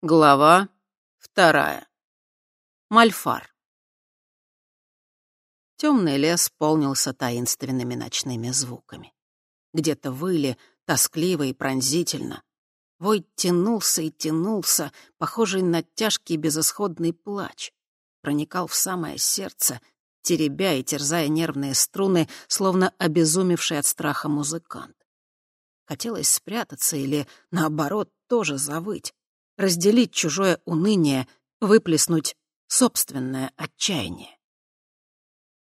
Глава вторая. Мальфар. Темный лес полнился таинственными ночными звуками. Где-то выли, тоскливо и пронзительно. Вой тянулся и тянулся, похожий на тяжкий безысходный плач. Проникал в самое сердце, теребя и терзая нервные струны, словно обезумевший от страха музыкант. Хотелось спрятаться или, наоборот, тоже завыть разделить чужое уныние, выплеснуть собственное отчаяние.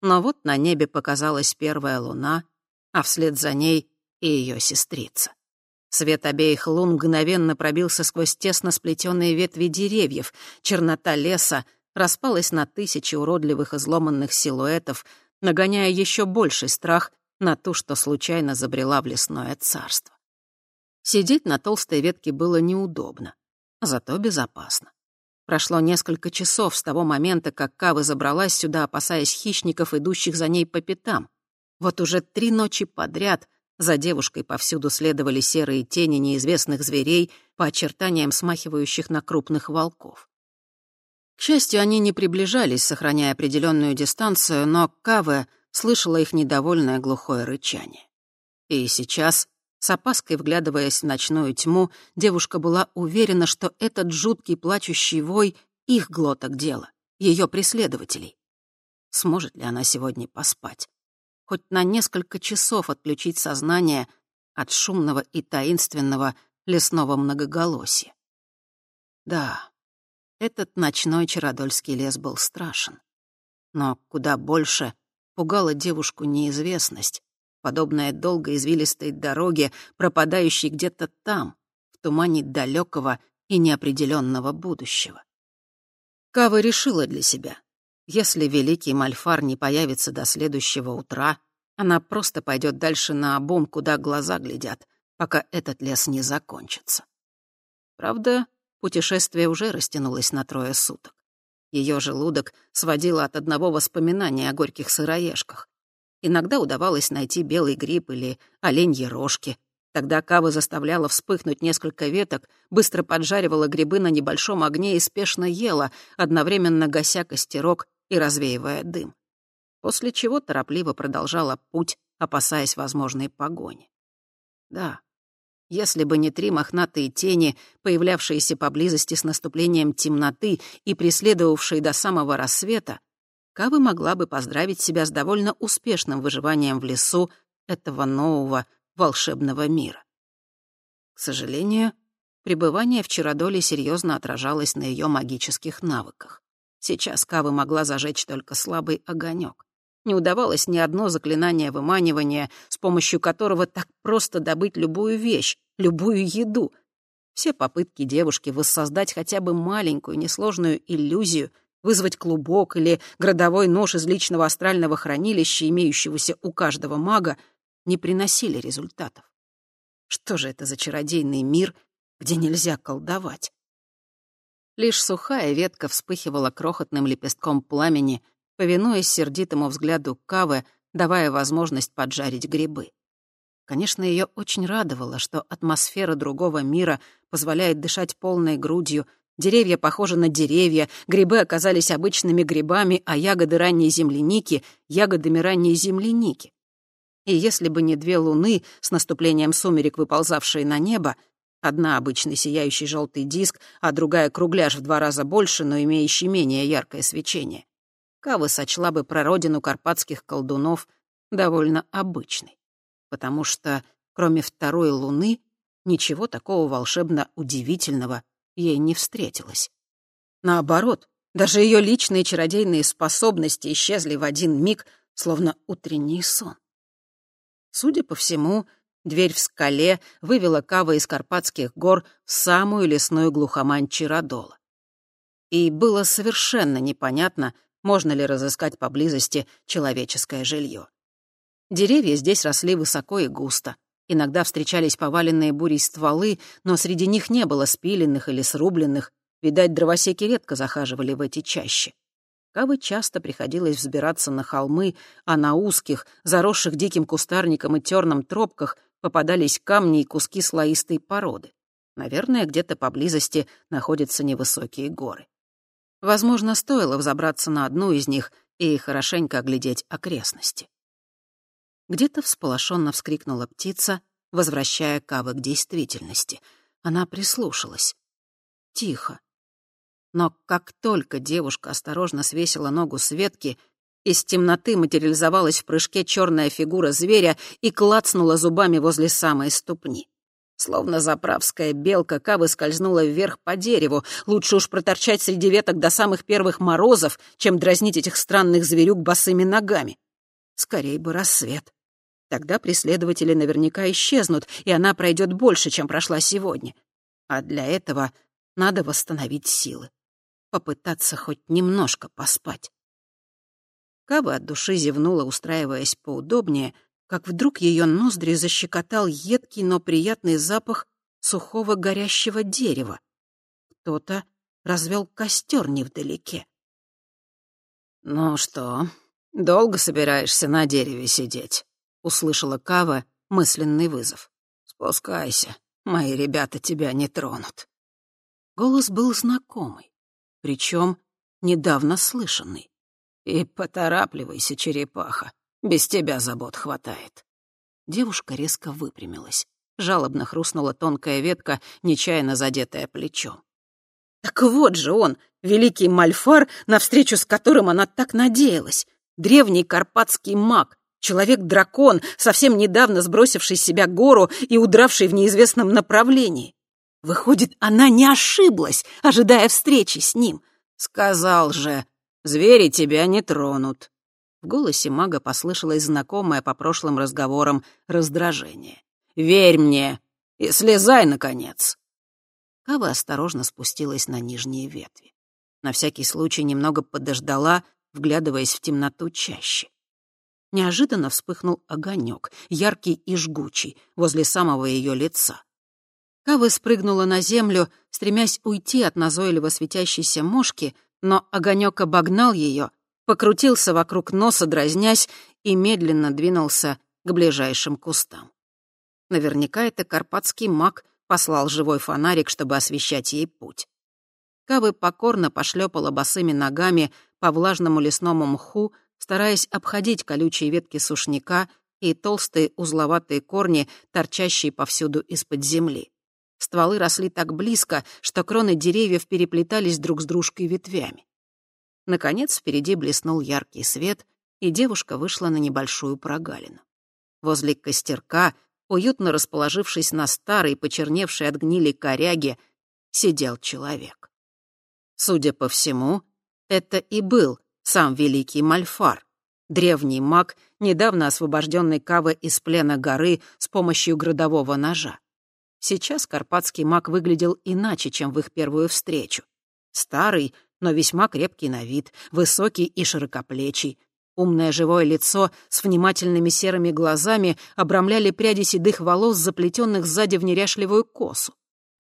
Но вот на небе показалась первая луна, а вслед за ней и ее сестрица. Свет обеих лун мгновенно пробился сквозь тесно сплетенные ветви деревьев, чернота леса распалась на тысячи уродливых изломанных силуэтов, нагоняя еще больший страх на ту, что случайно забрела в лесное царство. Сидеть на толстой ветке было неудобно зато безопасно. Прошло несколько часов с того момента, как Кава забралась сюда, опасаясь хищников, идущих за ней по пятам. Вот уже три ночи подряд за девушкой повсюду следовали серые тени неизвестных зверей, по очертаниям смахивающих на крупных волков. К счастью, они не приближались, сохраняя определенную дистанцию, но Каве слышала их недовольное глухое рычание. И сейчас с опаской вглядываясь в ночную тьму, девушка была уверена, что этот жуткий плачущий вой — их глоток дело, ее преследователей. Сможет ли она сегодня поспать? Хоть на несколько часов отключить сознание от шумного и таинственного лесного многоголосия. Да, этот ночной Чародольский лес был страшен. Но куда больше пугала девушку неизвестность, подобная долгой извилистой дороге, пропадающей где-то там, в тумане далекого и неопределенного будущего. Кава решила для себя. Если великий Мальфар не появится до следующего утра, она просто пойдет дальше на обум, куда глаза глядят, пока этот лес не закончится. Правда, путешествие уже растянулось на трое суток. Ее желудок сводило от одного воспоминания о горьких сыроежках. Иногда удавалось найти белый гриб или оленьи рожки. Тогда Кава заставляла вспыхнуть несколько веток, быстро поджаривала грибы на небольшом огне и спешно ела, одновременно гася костерок и развеивая дым. После чего торопливо продолжала путь, опасаясь возможной погони. Да, если бы не три мохнатые тени, появлявшиеся поблизости с наступлением темноты и преследовавшие до самого рассвета, Кавы могла бы поздравить себя с довольно успешным выживанием в лесу этого нового волшебного мира. К сожалению, пребывание в Чародоле серьезно отражалось на ее магических навыках. Сейчас Кавы могла зажечь только слабый огонек. Не удавалось ни одно заклинание выманивания, с помощью которого так просто добыть любую вещь, любую еду. Все попытки девушки воссоздать хотя бы маленькую несложную иллюзию вызвать клубок или градовой нож из личного астрального хранилища, имеющегося у каждого мага, не приносили результатов. Что же это за чародейный мир, где нельзя колдовать? Лишь сухая ветка вспыхивала крохотным лепестком пламени, повинуясь сердитому взгляду Кавы, давая возможность поджарить грибы. Конечно, ее очень радовало, что атмосфера другого мира позволяет дышать полной грудью, Деревья похожи на деревья, грибы оказались обычными грибами, а ягоды ранней земляники — ягодами ранней земляники. И если бы не две луны с наступлением сумерек, выползавшие на небо, одна обычный сияющий желтый диск, а другая кругляш в два раза больше, но имеющий менее яркое свечение, Кава сочла бы прародину карпатских колдунов довольно обычной, потому что, кроме второй луны, ничего такого волшебно удивительного ей не встретилось. Наоборот, даже ее личные чародейные способности исчезли в один миг, словно утренний сон. Судя по всему, дверь в скале вывела Кава из Карпатских гор в самую лесную глухомань Чародола. И было совершенно непонятно, можно ли разыскать поблизости человеческое жилье. Деревья здесь росли высоко и густо, Иногда встречались поваленные бурей стволы, но среди них не было спиленных или срубленных. Видать, дровосеки редко захаживали в эти чащи. Кавы часто приходилось взбираться на холмы, а на узких, заросших диким кустарником и терном тропках попадались камни и куски слоистой породы. Наверное, где-то поблизости находятся невысокие горы. Возможно, стоило взобраться на одну из них и хорошенько оглядеть окрестности. Где-то всполошенно вскрикнула птица, возвращая Кавы к действительности. Она прислушалась. Тихо. Но как только девушка осторожно свесила ногу с ветки, из темноты материализовалась в прыжке черная фигура зверя и клацнула зубами возле самой ступни. Словно заправская белка, Кавы скользнула вверх по дереву. Лучше уж проторчать среди веток до самых первых морозов, чем дразнить этих странных зверюк босыми ногами. Скорей бы рассвет. Тогда преследователи наверняка исчезнут, и она пройдет больше, чем прошла сегодня. А для этого надо восстановить силы. Попытаться хоть немножко поспать. Каба от души зевнула, устраиваясь поудобнее, как вдруг ее ноздри защекотал едкий, но приятный запах сухого горящего дерева. Кто-то развел костер невдалеке. «Ну что, долго собираешься на дереве сидеть?» — услышала Кава мысленный вызов. «Спускайся, мои ребята тебя не тронут». Голос был знакомый, причем недавно слышанный. «И поторапливайся, черепаха, без тебя забот хватает». Девушка резко выпрямилась. Жалобно хрустнула тонкая ветка, нечаянно задетая плечом. Так вот же он, великий Мальфар, навстречу с которым она так надеялась. Древний карпатский маг, человек-дракон, совсем недавно сбросивший с себя гору и удравший в неизвестном направлении. Выходит, она не ошиблась, ожидая встречи с ним. Сказал же, звери тебя не тронут. В голосе мага послышалось знакомое по прошлым разговорам раздражение. «Верь мне и слезай, наконец!» Кава осторожно спустилась на нижние ветви. На всякий случай немного подождала, вглядываясь в темноту чаще. Неожиданно вспыхнул огонек, яркий и жгучий, возле самого ее лица. Кава спрыгнула на землю, стремясь уйти от назойливо светящейся мошки, но огонек обогнал ее покрутился вокруг носа, дразнясь, и медленно двинулся к ближайшим кустам. Наверняка это карпатский маг послал живой фонарик, чтобы освещать ей путь. Кавы покорно пошлепала босыми ногами по влажному лесному мху, стараясь обходить колючие ветки сушняка и толстые узловатые корни, торчащие повсюду из-под земли. Стволы росли так близко, что кроны деревьев переплетались друг с дружкой ветвями. Наконец впереди блеснул яркий свет, и девушка вышла на небольшую прогалину. Возле костерка, уютно расположившись на старой, почерневшей от гнили коряге, сидел человек. Судя по всему, это и был сам великий Мальфар, древний маг, недавно освобожденный Кавы из плена горы с помощью градового ножа. Сейчас карпатский маг выглядел иначе, чем в их первую встречу. Старый, но весьма крепкий на вид, высокий и широкоплечий. Умное живое лицо с внимательными серыми глазами обрамляли пряди седых волос, заплетенных сзади в неряшливую косу.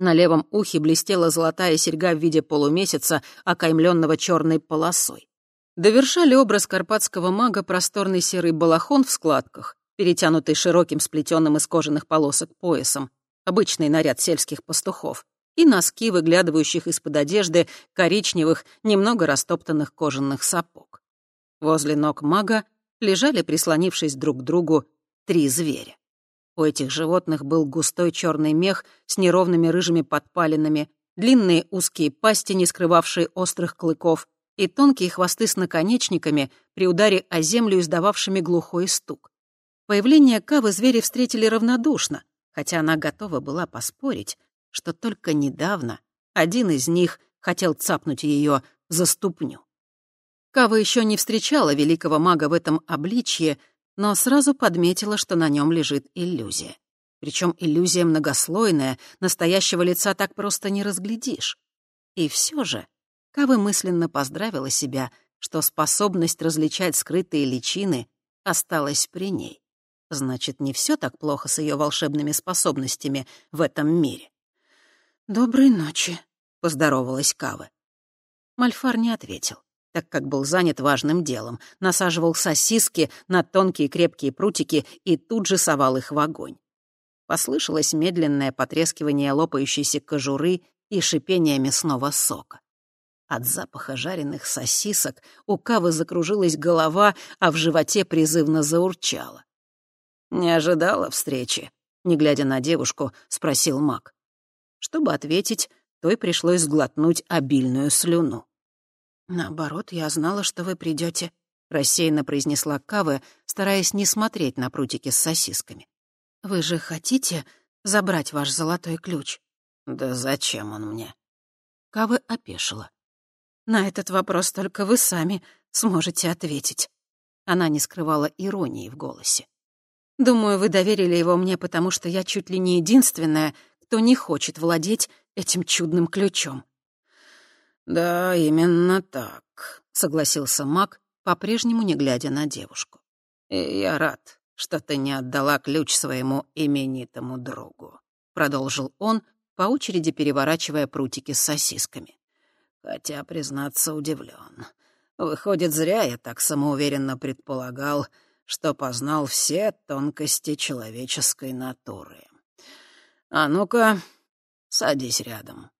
На левом ухе блестела золотая серьга в виде полумесяца, окаймленного черной полосой. Довершали образ карпатского мага просторный серый балахон в складках, перетянутый широким сплетенным из кожаных полосок поясом, обычный наряд сельских пастухов, и носки, выглядывающих из-под одежды, коричневых, немного растоптанных кожаных сапог. Возле ног мага лежали, прислонившись друг к другу, три зверя. У этих животных был густой черный мех с неровными рыжими подпалинами, длинные узкие пасти, не скрывавшие острых клыков, и тонкие хвосты с наконечниками, при ударе о землю издававшими глухой стук. Появление Кавы звери встретили равнодушно, хотя она готова была поспорить, что только недавно один из них хотел цапнуть ее за ступню. Кава еще не встречала великого мага в этом обличье, но сразу подметила, что на нем лежит иллюзия. Причем иллюзия многослойная, настоящего лица так просто не разглядишь. И все же Кава мысленно поздравила себя, что способность различать скрытые личины осталась при ней. Значит, не все так плохо с ее волшебными способностями в этом мире. «Доброй ночи», — поздоровалась Кава. Мальфар не ответил, так как был занят важным делом, насаживал сосиски на тонкие крепкие прутики и тут же совал их в огонь. Послышалось медленное потрескивание лопающейся кожуры и шипение мясного сока. От запаха жареных сосисок у Кавы закружилась голова, а в животе призывно заурчало. «Не ожидала встречи?» — не глядя на девушку, спросил маг. Чтобы ответить, той пришлось сглотнуть обильную слюну. «Наоборот, я знала, что вы придете, рассеянно произнесла Кавы, стараясь не смотреть на прутики с сосисками. «Вы же хотите забрать ваш золотой ключ?» «Да зачем он мне?» Кавы опешила. «На этот вопрос только вы сами сможете ответить». Она не скрывала иронии в голосе. «Думаю, вы доверили его мне, потому что я чуть ли не единственная, кто не хочет владеть этим чудным ключом». «Да, именно так», — согласился маг, по-прежнему не глядя на девушку. «И я рад, что ты не отдала ключ своему именитому другу», — продолжил он, по очереди переворачивая прутики с сосисками. «Хотя, признаться, удивлен. Выходит, зря я так самоуверенно предполагал, что познал все тонкости человеческой натуры. А ну-ка, садись рядом».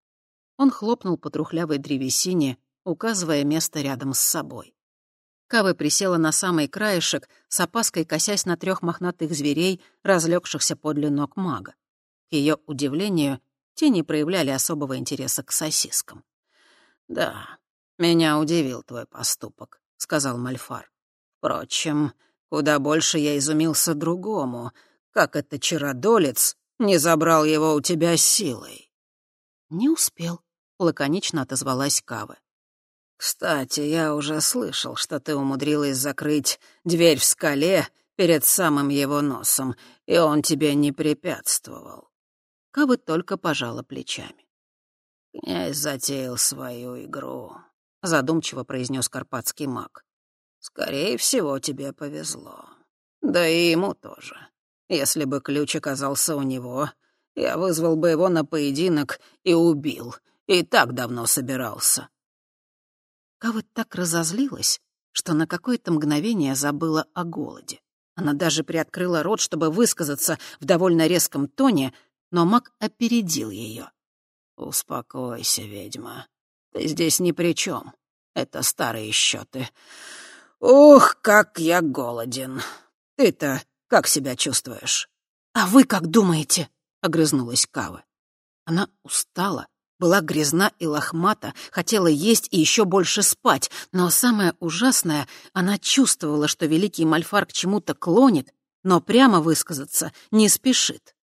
Он хлопнул по трухлявой древесине, указывая место рядом с собой. Кавы присела на самый краешек, с опаской косясь на трех мохнатых зверей, разлегшихся подле ног мага. К ее удивлению, те не проявляли особого интереса к сосискам. «Да, меня удивил твой поступок», — сказал Мальфар. «Впрочем, куда больше я изумился другому, как это чародолец не забрал его у тебя силой». «Не успел», — лаконично отозвалась Кавы. «Кстати, я уже слышал, что ты умудрилась закрыть дверь в скале перед самым его носом, и он тебе не препятствовал». Кавы только пожала плечами. «Князь затеял свою игру», — задумчиво произнес карпатский маг. «Скорее всего, тебе повезло. Да и ему тоже. Если бы ключ оказался у него, я вызвал бы его на поединок и убил. И так давно собирался. Кава так разозлилась, что на какое-то мгновение забыла о голоде. Она даже приоткрыла рот, чтобы высказаться в довольно резком тоне, но маг опередил ее. «Успокойся, ведьма. Ты здесь ни при чем. Это старые счеты. Ух, как я голоден. Ты-то как себя чувствуешь?» «А вы как думаете?» — огрызнулась Кава. Она устала, была грязна и лохмата, хотела есть и еще больше спать, но самое ужасное, она чувствовала, что великий Мальфар к чему-то клонит, но прямо высказаться не спешит.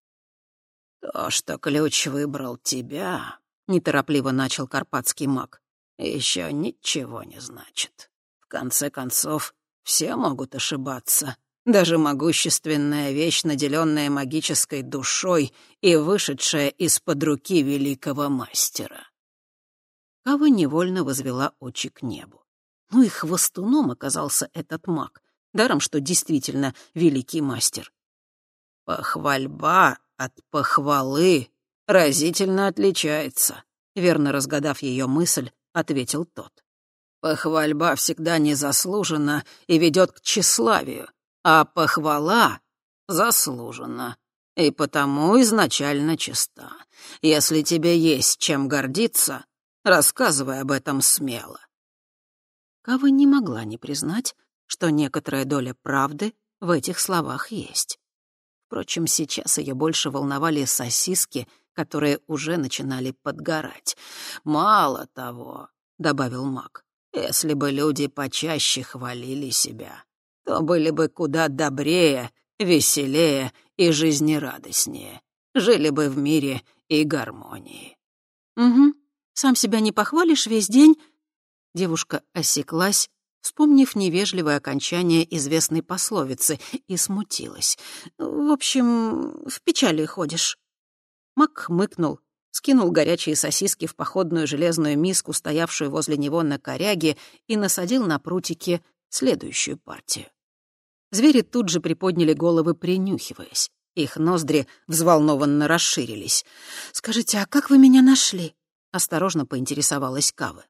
«То, что ключ выбрал тебя», — неторопливо начал карпатский маг, — «еще ничего не значит. В конце концов, все могут ошибаться, даже могущественная вещь, наделенная магической душой и вышедшая из-под руки великого мастера. Кава невольно возвела очи к небу. Ну и хвостуном оказался этот маг, даром что действительно великий мастер. «Похвальба от похвалы разительно отличается», — верно разгадав ее мысль, ответил тот. «Похвальба всегда незаслужена и ведет к тщеславию, а похвала заслужена, и потому изначально чиста. Если тебе есть чем гордиться, рассказывай об этом смело». Кава не могла не признать, что некоторая доля правды в этих словах есть. Впрочем, сейчас ее больше волновали сосиски, которые уже начинали подгорать. «Мало того», — добавил маг, — «если бы люди почаще хвалили себя, то были бы куда добрее, веселее и жизнерадостнее. Жили бы в мире и гармонии. «Угу. Сам себя не похвалишь весь день?» Девушка осеклась, вспомнив невежливое окончание известной пословицы, и смутилась. «В общем, в печали ходишь». Мак хмыкнул, скинул горячие сосиски в походную железную миску, стоявшую возле него на коряге, и насадил на прутики следующую партию. Звери тут же приподняли головы, принюхиваясь. Их ноздри взволнованно расширились. «Скажите, а как вы меня нашли?» — осторожно поинтересовалась Кава.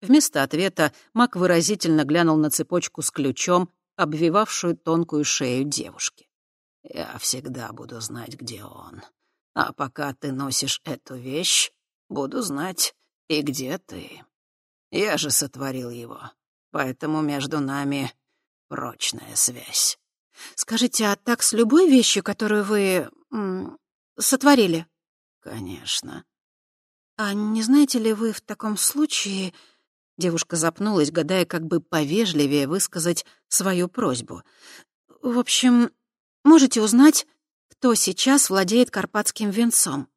Вместо ответа Мак выразительно глянул на цепочку с ключом, обвивавшую тонкую шею девушки. Я всегда буду знать, где он. А пока ты носишь эту вещь, буду знать и где ты. Я же сотворил его, поэтому между нами прочная связь. Скажите, а так с любой вещью, которую вы сотворили? Конечно. А не знаете ли вы в таком случае... Девушка запнулась, гадая, как бы повежливее высказать свою просьбу. В общем, можете узнать, кто сейчас владеет карпатским венцом?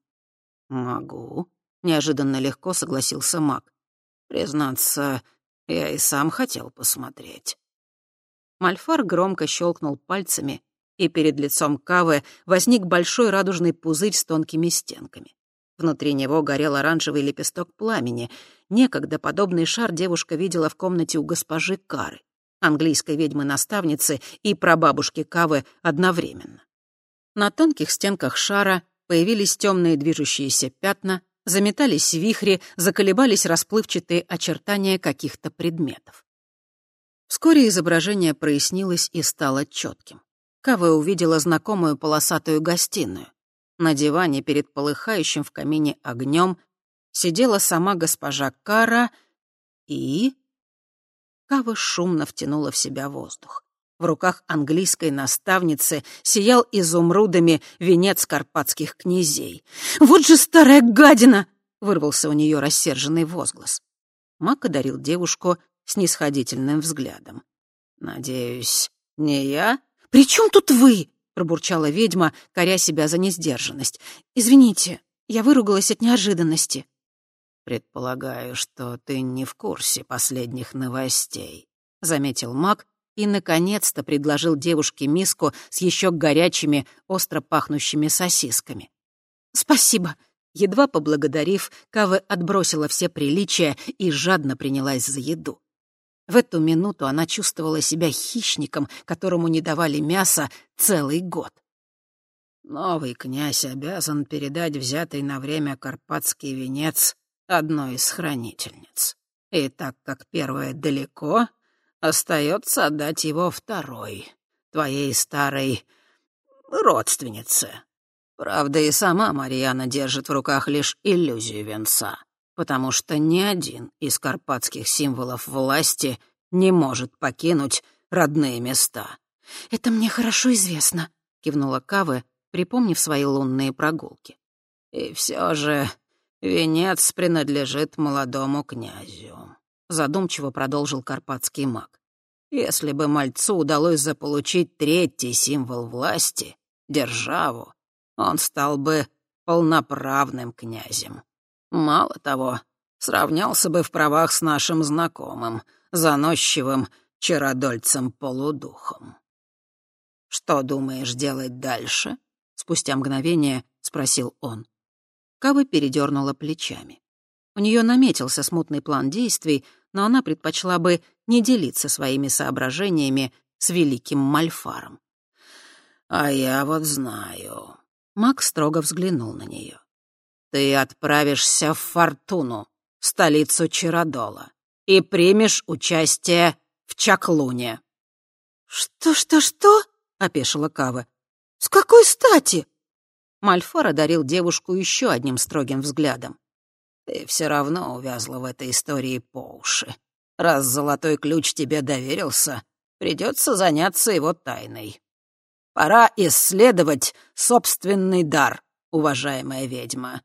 Могу. Неожиданно легко согласился маг. Признаться, я и сам хотел посмотреть. Мальфар громко щелкнул пальцами, и перед лицом Кавы возник большой радужный пузырь с тонкими стенками. Внутри него горел оранжевый лепесток пламени. Некогда подобный шар девушка видела в комнате у госпожи Кары, английской ведьмы-наставницы и прабабушки Кавы одновременно. На тонких стенках шара появились темные движущиеся пятна, заметались вихри, заколебались расплывчатые очертания каких-то предметов. Вскоре изображение прояснилось и стало четким. Кава увидела знакомую полосатую гостиную. На диване перед полыхающим в камине огнем сидела сама госпожа Кара и... Кава шумно втянула в себя воздух. В руках английской наставницы сиял изумрудами венец карпатских князей. «Вот же старая гадина!» — вырвался у нее рассерженный возглас. Мак одарил девушку снисходительным взглядом. «Надеюсь, не я?» «При чем тут вы?» — пробурчала ведьма, коря себя за несдержанность. «Извините, я выругалась от неожиданности». «Предполагаю, что ты не в курсе последних новостей», — заметил маг и, наконец-то, предложил девушке миску с еще горячими, остро пахнущими сосисками. «Спасибо», Едва поблагодарив, Кавы отбросила все приличия и жадно принялась за еду. В эту минуту она чувствовала себя хищником, которому не давали мяса целый год. Новый князь обязан передать взятый на время карпатский венец одной из хранительниц. И так как первая далеко, остается отдать его второй, твоей старой родственнице. Правда, и сама Марьяна держит в руках лишь иллюзию венца потому что ни один из карпатских символов власти не может покинуть родные места. «Это мне хорошо известно», — кивнула Кавы, припомнив свои лунные прогулки. «И все же венец принадлежит молодому князю», — задумчиво продолжил карпатский маг. «Если бы мальцу удалось заполучить третий символ власти — державу, он стал бы полноправным князем. Мало того, сравнялся бы в правах с нашим знакомым, заносчивым чародольцем-полудухом. «Что думаешь делать дальше?» — спустя мгновение спросил он. Кава передернула плечами. У нее наметился смутный план действий, но она предпочла бы не делиться своими соображениями с великим Мальфаром. «А я вот знаю». Мак строго взглянул на нее. Ты отправишься в Фортуну, столицу Чародола, и примешь участие в Чаклуне». «Что-что-что?» — опешила Кава. «С какой стати?» Мальфор одарил девушку еще одним строгим взглядом. «Ты все равно увязла в этой истории по уши. Раз золотой ключ тебе доверился, придется заняться его тайной. Пора исследовать собственный дар, уважаемая ведьма.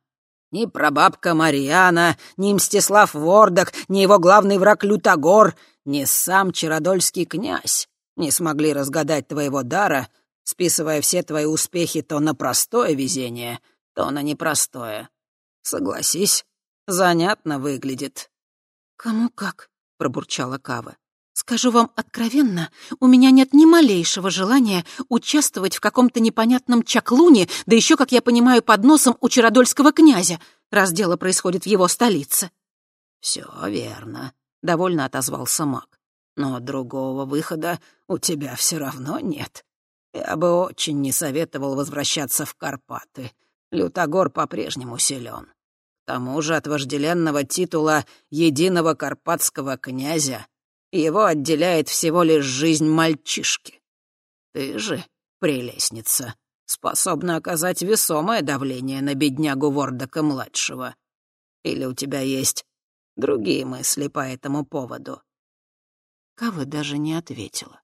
Ни прабабка Марьяна, ни Мстислав Вордок, ни его главный враг Лютогор, ни сам Чародольский князь не смогли разгадать твоего дара, списывая все твои успехи то на простое везение, то на непростое. Согласись, занятно выглядит». «Кому как?» — пробурчала Кава. Скажу вам откровенно, у меня нет ни малейшего желания участвовать в каком-то непонятном чаклуне, да еще, как я понимаю, под носом у Чародольского князя, раз дело происходит в его столице. «Все верно», — довольно отозвался маг. «Но другого выхода у тебя все равно нет. Я бы очень не советовал возвращаться в Карпаты. Лютогор по-прежнему силен. К тому же от вожделенного титула единого карпатского князя его отделяет всего лишь жизнь мальчишки. Ты же прелестница, способна оказать весомое давление на беднягу Вордока-младшего. Или у тебя есть другие мысли по этому поводу?» Кавы даже не ответила.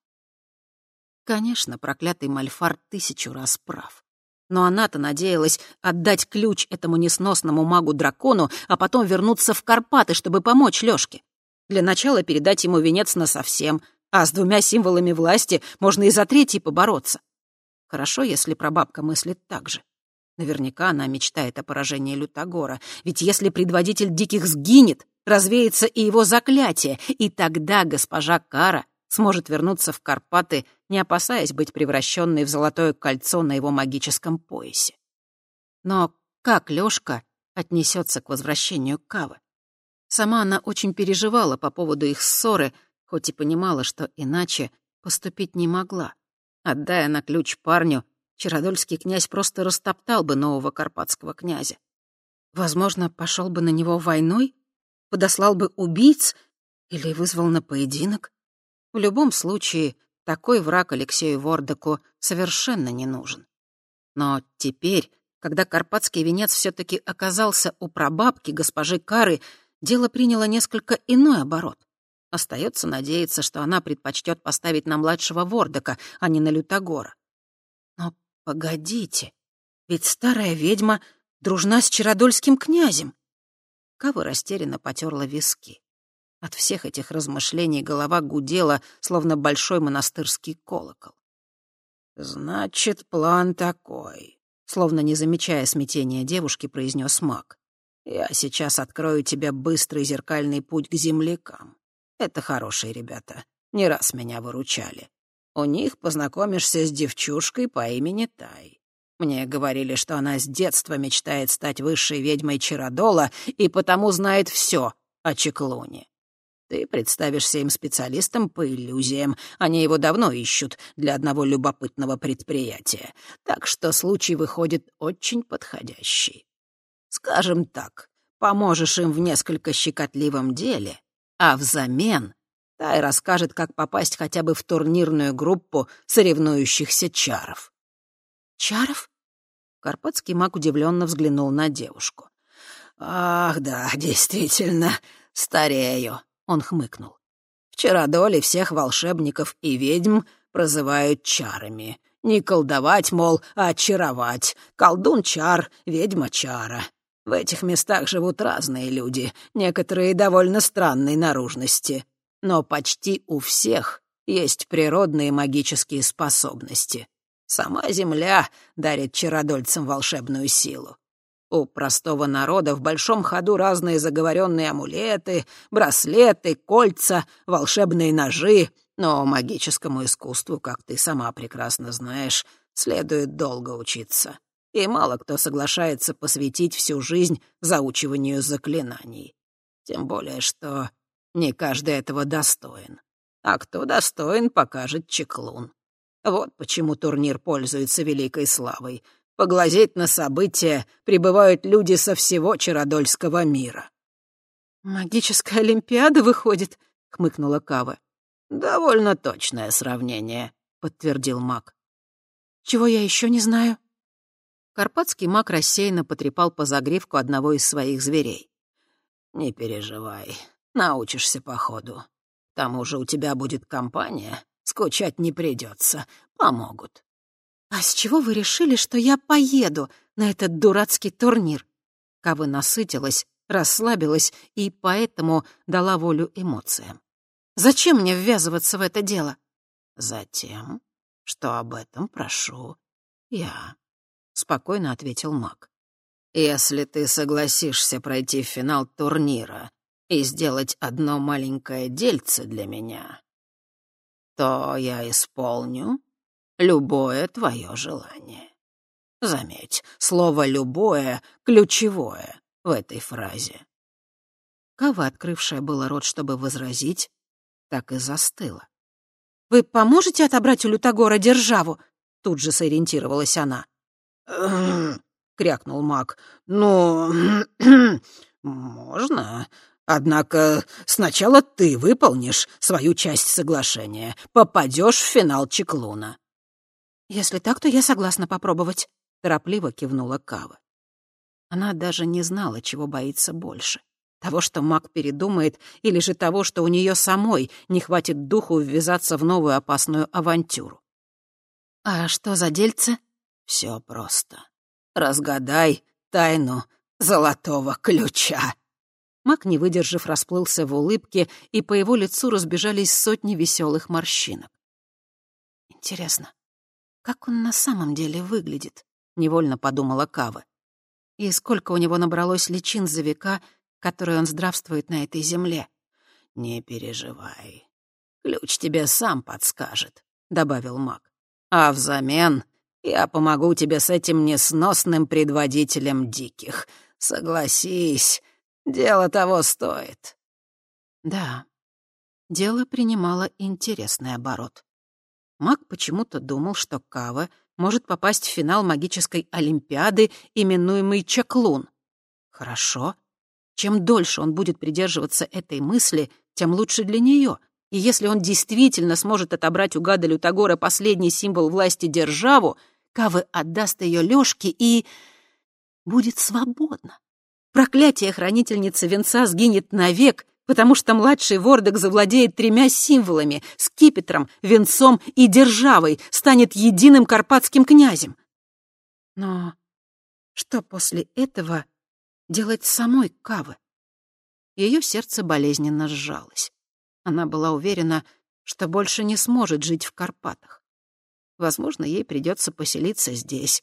Конечно, проклятый Мальфар тысячу раз прав. Но она-то надеялась отдать ключ этому несносному магу-дракону, а потом вернуться в Карпаты, чтобы помочь Лёшке. Для начала передать ему венец насовсем, а с двумя символами власти можно и за третий побороться. Хорошо, если прабабка мыслит так же. Наверняка она мечтает о поражении Лютогора, ведь если предводитель диких сгинет, развеется и его заклятие, и тогда госпожа Кара сможет вернуться в Карпаты, не опасаясь быть превращенной в золотое кольцо на его магическом поясе. Но как Лёшка отнесется к возвращению Кавы? Сама она очень переживала по поводу их ссоры, хоть и понимала, что иначе поступить не могла. Отдая на ключ парню, Чародольский князь просто растоптал бы нового карпатского князя. Возможно, пошел бы на него войной, подослал бы убийц или вызвал на поединок. В любом случае, такой враг Алексею Вордоку совершенно не нужен. Но теперь, когда карпатский венец все таки оказался у прабабки госпожи Кары, дело приняло несколько иной оборот. Остается надеяться, что она предпочтет поставить на младшего Вордока, а не на Лютогора. Но погодите, ведь старая ведьма дружна с Чародольским князем. Кава растерянно потерла виски. От всех этих размышлений голова гудела, словно большой монастырский колокол. «Значит, план такой», — словно не замечая смятения девушки, произнес маг. «Я сейчас открою тебе быстрый зеркальный путь к землякам. Это хорошие ребята, не раз меня выручали. У них познакомишься с девчушкой по имени Тай. Мне говорили, что она с детства мечтает стать высшей ведьмой Чародола и потому знает все о Чеклуне. Ты представишься им специалистом по иллюзиям. Они его давно ищут для одного любопытного предприятия. Так что случай выходит очень подходящий. Скажем так, поможешь им в несколько щекотливом деле, а взамен Тай расскажет, как попасть хотя бы в турнирную группу соревнующихся чаров. Чаров? Карпатский маг удивленно взглянул на девушку. «Ах, да, действительно, старею. Он хмыкнул. «Вчера доли всех волшебников и ведьм прозывают чарами. Не колдовать, мол, а очаровать. Колдун-чар, ведьма-чара. В этих местах живут разные люди, некоторые довольно странной наружности. Но почти у всех есть природные магические способности. Сама Земля дарит чародольцам волшебную силу. У простого народа в большом ходу разные заговоренные амулеты, браслеты, кольца, волшебные ножи, но магическому искусству, как ты сама прекрасно знаешь, следует долго учиться. И мало кто соглашается посвятить всю жизнь заучиванию заклинаний. Тем более, что не каждый этого достоин. А кто достоин, покажет чеклун. Вот почему турнир пользуется великой славой — Поглазеть на события прибывают люди со всего Чародольского мира. «Магическая Олимпиада, выходит?» — хмыкнула Кава. «Довольно точное сравнение», — подтвердил маг. «Чего я еще не знаю?» Карпатский маг рассеянно потрепал по загривку одного из своих зверей. «Не переживай, научишься по ходу. К тому же у тебя будет компания, скучать не придется, помогут». «А с чего вы решили, что я поеду на этот дурацкий турнир?» Кавы насытилась, расслабилась и поэтому дала волю эмоциям. «Зачем мне ввязываться в это дело?» «Затем, что об этом прошу я», — спокойно ответил маг. «Если ты согласишься пройти в финал турнира и сделать одно маленькое дельце для меня, то я исполню любое твое желание. Заметь, слово «любое» ключевое в этой фразе. Кава, открывшая было рот, чтобы возразить, так и застыла. «Вы поможете отобрать у Лютогора державу?» Тут же сориентировалась она. крякнул маг. «Ну, можно. Однако сначала ты выполнишь свою часть соглашения, попадешь в финал Чеклуна. «Если так, то я согласна попробовать», — торопливо кивнула Кава. Она даже не знала, чего боится больше. Того, что маг передумает, или же того, что у нее самой не хватит духу ввязаться в новую опасную авантюру. «А что за дельце?» «Все просто. Разгадай тайну золотого ключа». Маг, не выдержав, расплылся в улыбке, и по его лицу разбежались сотни веселых морщинок. «Интересно, как он на самом деле выглядит?» — невольно подумала Кава. «И сколько у него набралось личин за века, которые он здравствует на этой земле?» «Не переживай. Ключ тебе сам подскажет», — добавил маг. «А взамен я помогу тебе с этим несносным предводителем диких. Согласись, дело того стоит». Да, дело принимало интересный оборот. Маг почему-то думал, что Кава может попасть в финал магической олимпиады, именуемой Чаклун. Хорошо. Чем дольше он будет придерживаться этой мысли, тем лучше для нее. И если он действительно сможет отобрать у гада Лютогора последний символ власти державу, Кавы отдаст ее Лёшке и... будет свободна. Проклятие хранительницы венца сгинет навек, потому что младший Вордок завладеет тремя символами — скипетром, венцом и державой, станет единым карпатским князем. Но что после этого делать самой Кавы? Ее сердце болезненно сжалось. Она была уверена, что больше не сможет жить в Карпатах. Возможно, ей придется поселиться здесь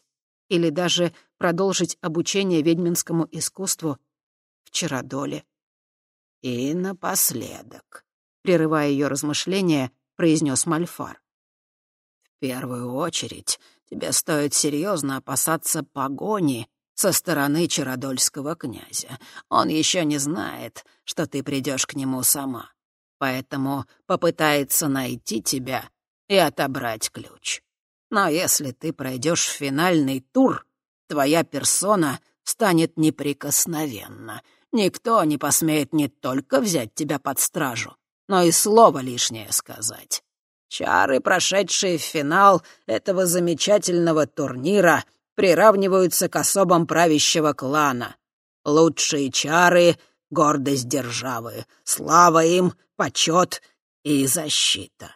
или даже продолжить обучение ведьминскому искусству в Чародоле. «И напоследок», — прерывая ее размышления, произнес Мальфар. «В первую очередь тебе стоит серьезно опасаться погони со стороны Чародольского князя. Он еще не знает, что ты придешь к нему сама, поэтому попытается найти тебя и отобрать ключ. Но если ты пройдешь финальный тур, твоя персона станет неприкосновенна — Никто не посмеет не только взять тебя под стражу, но и слово лишнее сказать. Чары, прошедшие в финал этого замечательного турнира, приравниваются к особам правящего клана. Лучшие чары — гордость державы, слава им, почет и защита.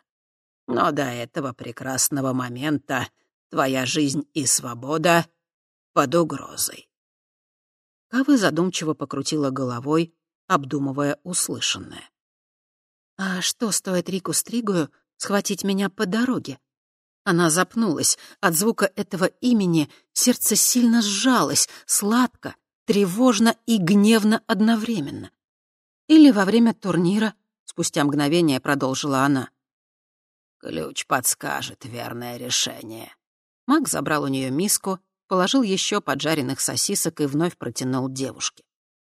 Но до этого прекрасного момента твоя жизнь и свобода под угрозой. Кавы задумчиво покрутила головой, обдумывая услышанное. «А что стоит Рику Стригую схватить меня по дороге?» Она запнулась. От звука этого имени сердце сильно сжалось, сладко, тревожно и гневно одновременно. Или во время турнира, спустя мгновение продолжила она. «Ключ подскажет верное решение». Маг забрал у нее миску положил еще поджаренных сосисок и вновь протянул девушке.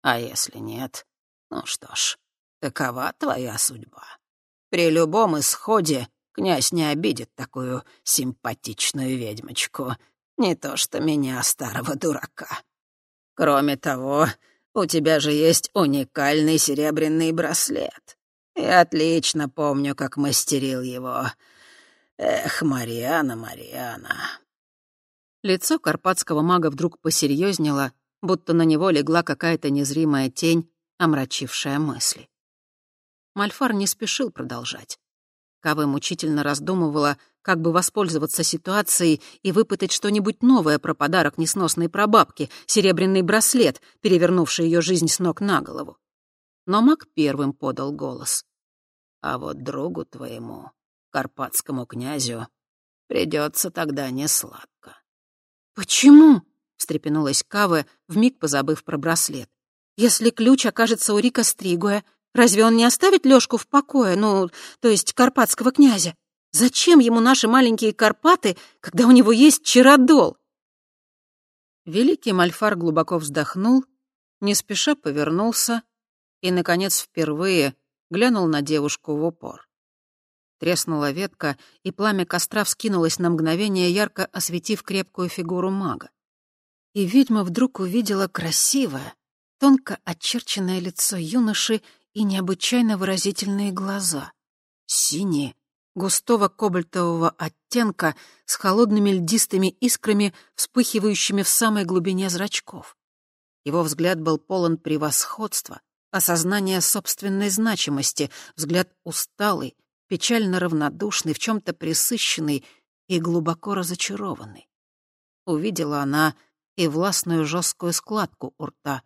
«А если нет? Ну что ж, такова твоя судьба. При любом исходе князь не обидит такую симпатичную ведьмочку, не то что меня, старого дурака. Кроме того, у тебя же есть уникальный серебряный браслет. Я отлично помню, как мастерил его. Эх, Мариана, Мариана, Лицо карпатского мага вдруг посерьезнело, будто на него легла какая-то незримая тень, омрачившая мысли. Мальфар не спешил продолжать. Кавы мучительно раздумывала, как бы воспользоваться ситуацией и выпытать что-нибудь новое про подарок несносной прабабки, серебряный браслет, перевернувший ее жизнь с ног на голову. Но маг первым подал голос. «А вот другу твоему, карпатскому князю, придется тогда несладко. «Почему?» — встрепенулась Кава, вмиг позабыв про браслет. «Если ключ окажется у Рика Стригуя, разве он не оставит Лёшку в покое, ну, то есть карпатского князя? Зачем ему наши маленькие Карпаты, когда у него есть Чародол?» Великий Мальфар глубоко вздохнул, не спеша повернулся и, наконец, впервые глянул на девушку в упор. Треснула ветка, и пламя костра вскинулось на мгновение, ярко осветив крепкую фигуру мага. И ведьма вдруг увидела красивое, тонко очерченное лицо юноши и необычайно выразительные глаза. Синие, густого кобальтового оттенка с холодными льдистыми искрами, вспыхивающими в самой глубине зрачков. Его взгляд был полон превосходства, осознания собственной значимости, взгляд усталый, печально равнодушный, в чем-то присыщенный и глубоко разочарованный. Увидела она и властную жесткую складку у рта,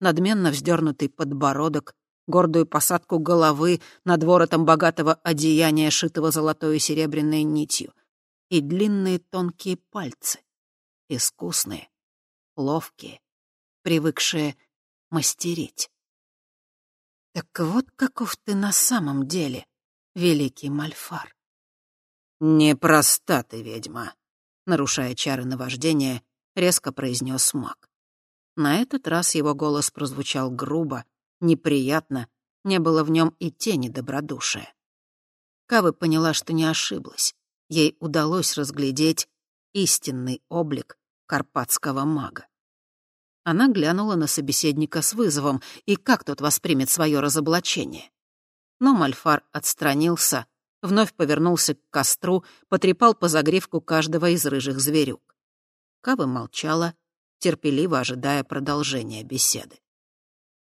надменно вздернутый подбородок, гордую посадку головы над воротом богатого одеяния, шитого золотой и серебряной нитью, и длинные тонкие пальцы, искусные, ловкие, привыкшие мастерить. Так вот каков ты на самом деле, великий Мальфар. «Непроста ты, ведьма», — нарушая чары наваждения, резко произнес маг. На этот раз его голос прозвучал грубо, неприятно, не было в нем и тени добродушия. Кавы поняла, что не ошиблась. Ей удалось разглядеть истинный облик карпатского мага. Она глянула на собеседника с вызовом, и как тот воспримет свое разоблачение. Но Мальфар отстранился, вновь повернулся к костру, потрепал по загривку каждого из рыжих зверюк. Кава молчала, терпеливо ожидая продолжения беседы.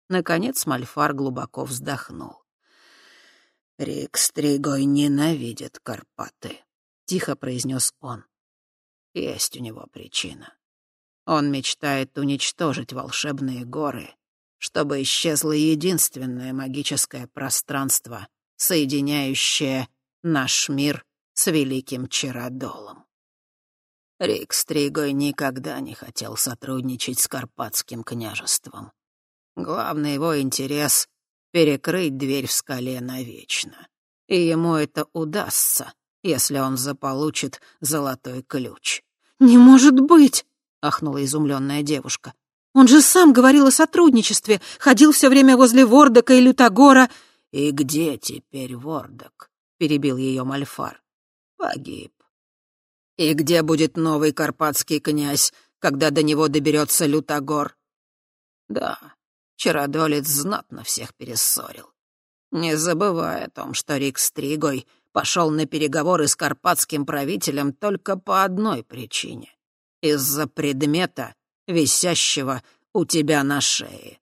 Наконец Мальфар глубоко вздохнул. «Рик Стригой ненавидит Карпаты», — тихо произнес он. «Есть у него причина. Он мечтает уничтожить волшебные горы, чтобы исчезло единственное магическое пространство, соединяющее наш мир с великим Чародолом. Рик Стригой никогда не хотел сотрудничать с Карпатским княжеством. Главный его интерес — перекрыть дверь в скале навечно. И ему это удастся, если он заполучит золотой ключ. «Не может быть!» — ахнула изумленная девушка. «Он же сам говорил о сотрудничестве, ходил все время возле Вордока и Лютогора». «И где теперь Вордок?» — перебил ее Мальфар. «Погиб. И где будет новый карпатский князь, когда до него доберется Лютогор? Да, Чародолец знатно всех перессорил. Не забывая о том, что Рик Стригой пошел на переговоры с карпатским правителем только по одной причине — из-за предмета, висящего у тебя на шее.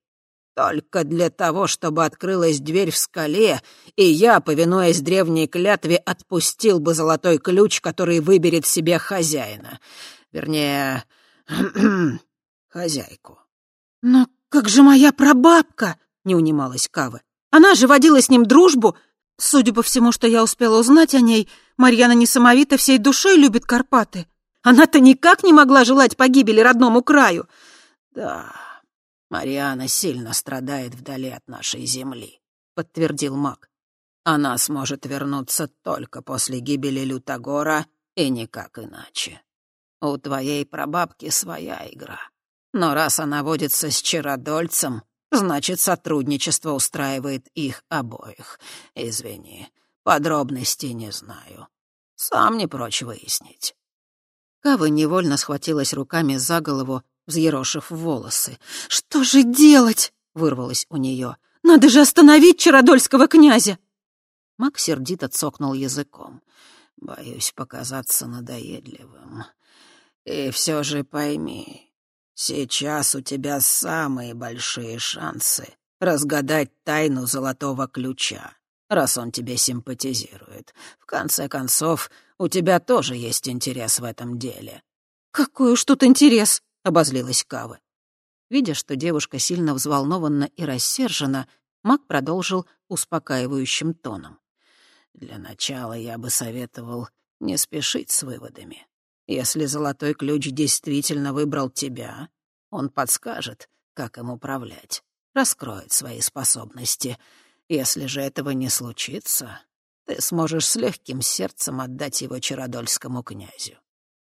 Только для того, чтобы открылась дверь в скале, и я, повинуясь древней клятве, отпустил бы золотой ключ, который выберет себе хозяина. Вернее, хозяйку. «Но как же моя прабабка?» — не унималась Кава. «Она же водила с ним дружбу. Судя по всему, что я успела узнать о ней, Марьяна несамовито всей душой любит Карпаты. Она-то никак не могла желать погибели родному краю». «Да, Мариана сильно страдает вдали от нашей земли», — подтвердил маг. «Она сможет вернуться только после гибели Лютогора и никак иначе. У твоей прабабки своя игра. Но раз она водится с Чародольцем, значит, сотрудничество устраивает их обоих. Извини, подробностей не знаю. Сам не прочь выяснить». Кава невольно схватилась руками за голову взъерошив волосы. «Что же делать?» — вырвалось у нее. «Надо же остановить Чародольского князя!» Мак сердито цокнул языком. «Боюсь показаться надоедливым. И все же пойми, сейчас у тебя самые большие шансы разгадать тайну золотого ключа, раз он тебе симпатизирует. В конце концов, у тебя тоже есть интерес в этом деле». «Какой уж тут интерес!» обозлилась Кава. Видя, что девушка сильно взволнована и рассержена, маг продолжил успокаивающим тоном. «Для начала я бы советовал не спешить с выводами. Если золотой ключ действительно выбрал тебя, он подскажет, как им управлять, раскроет свои способности. Если же этого не случится, ты сможешь с легким сердцем отдать его Чародольскому князю.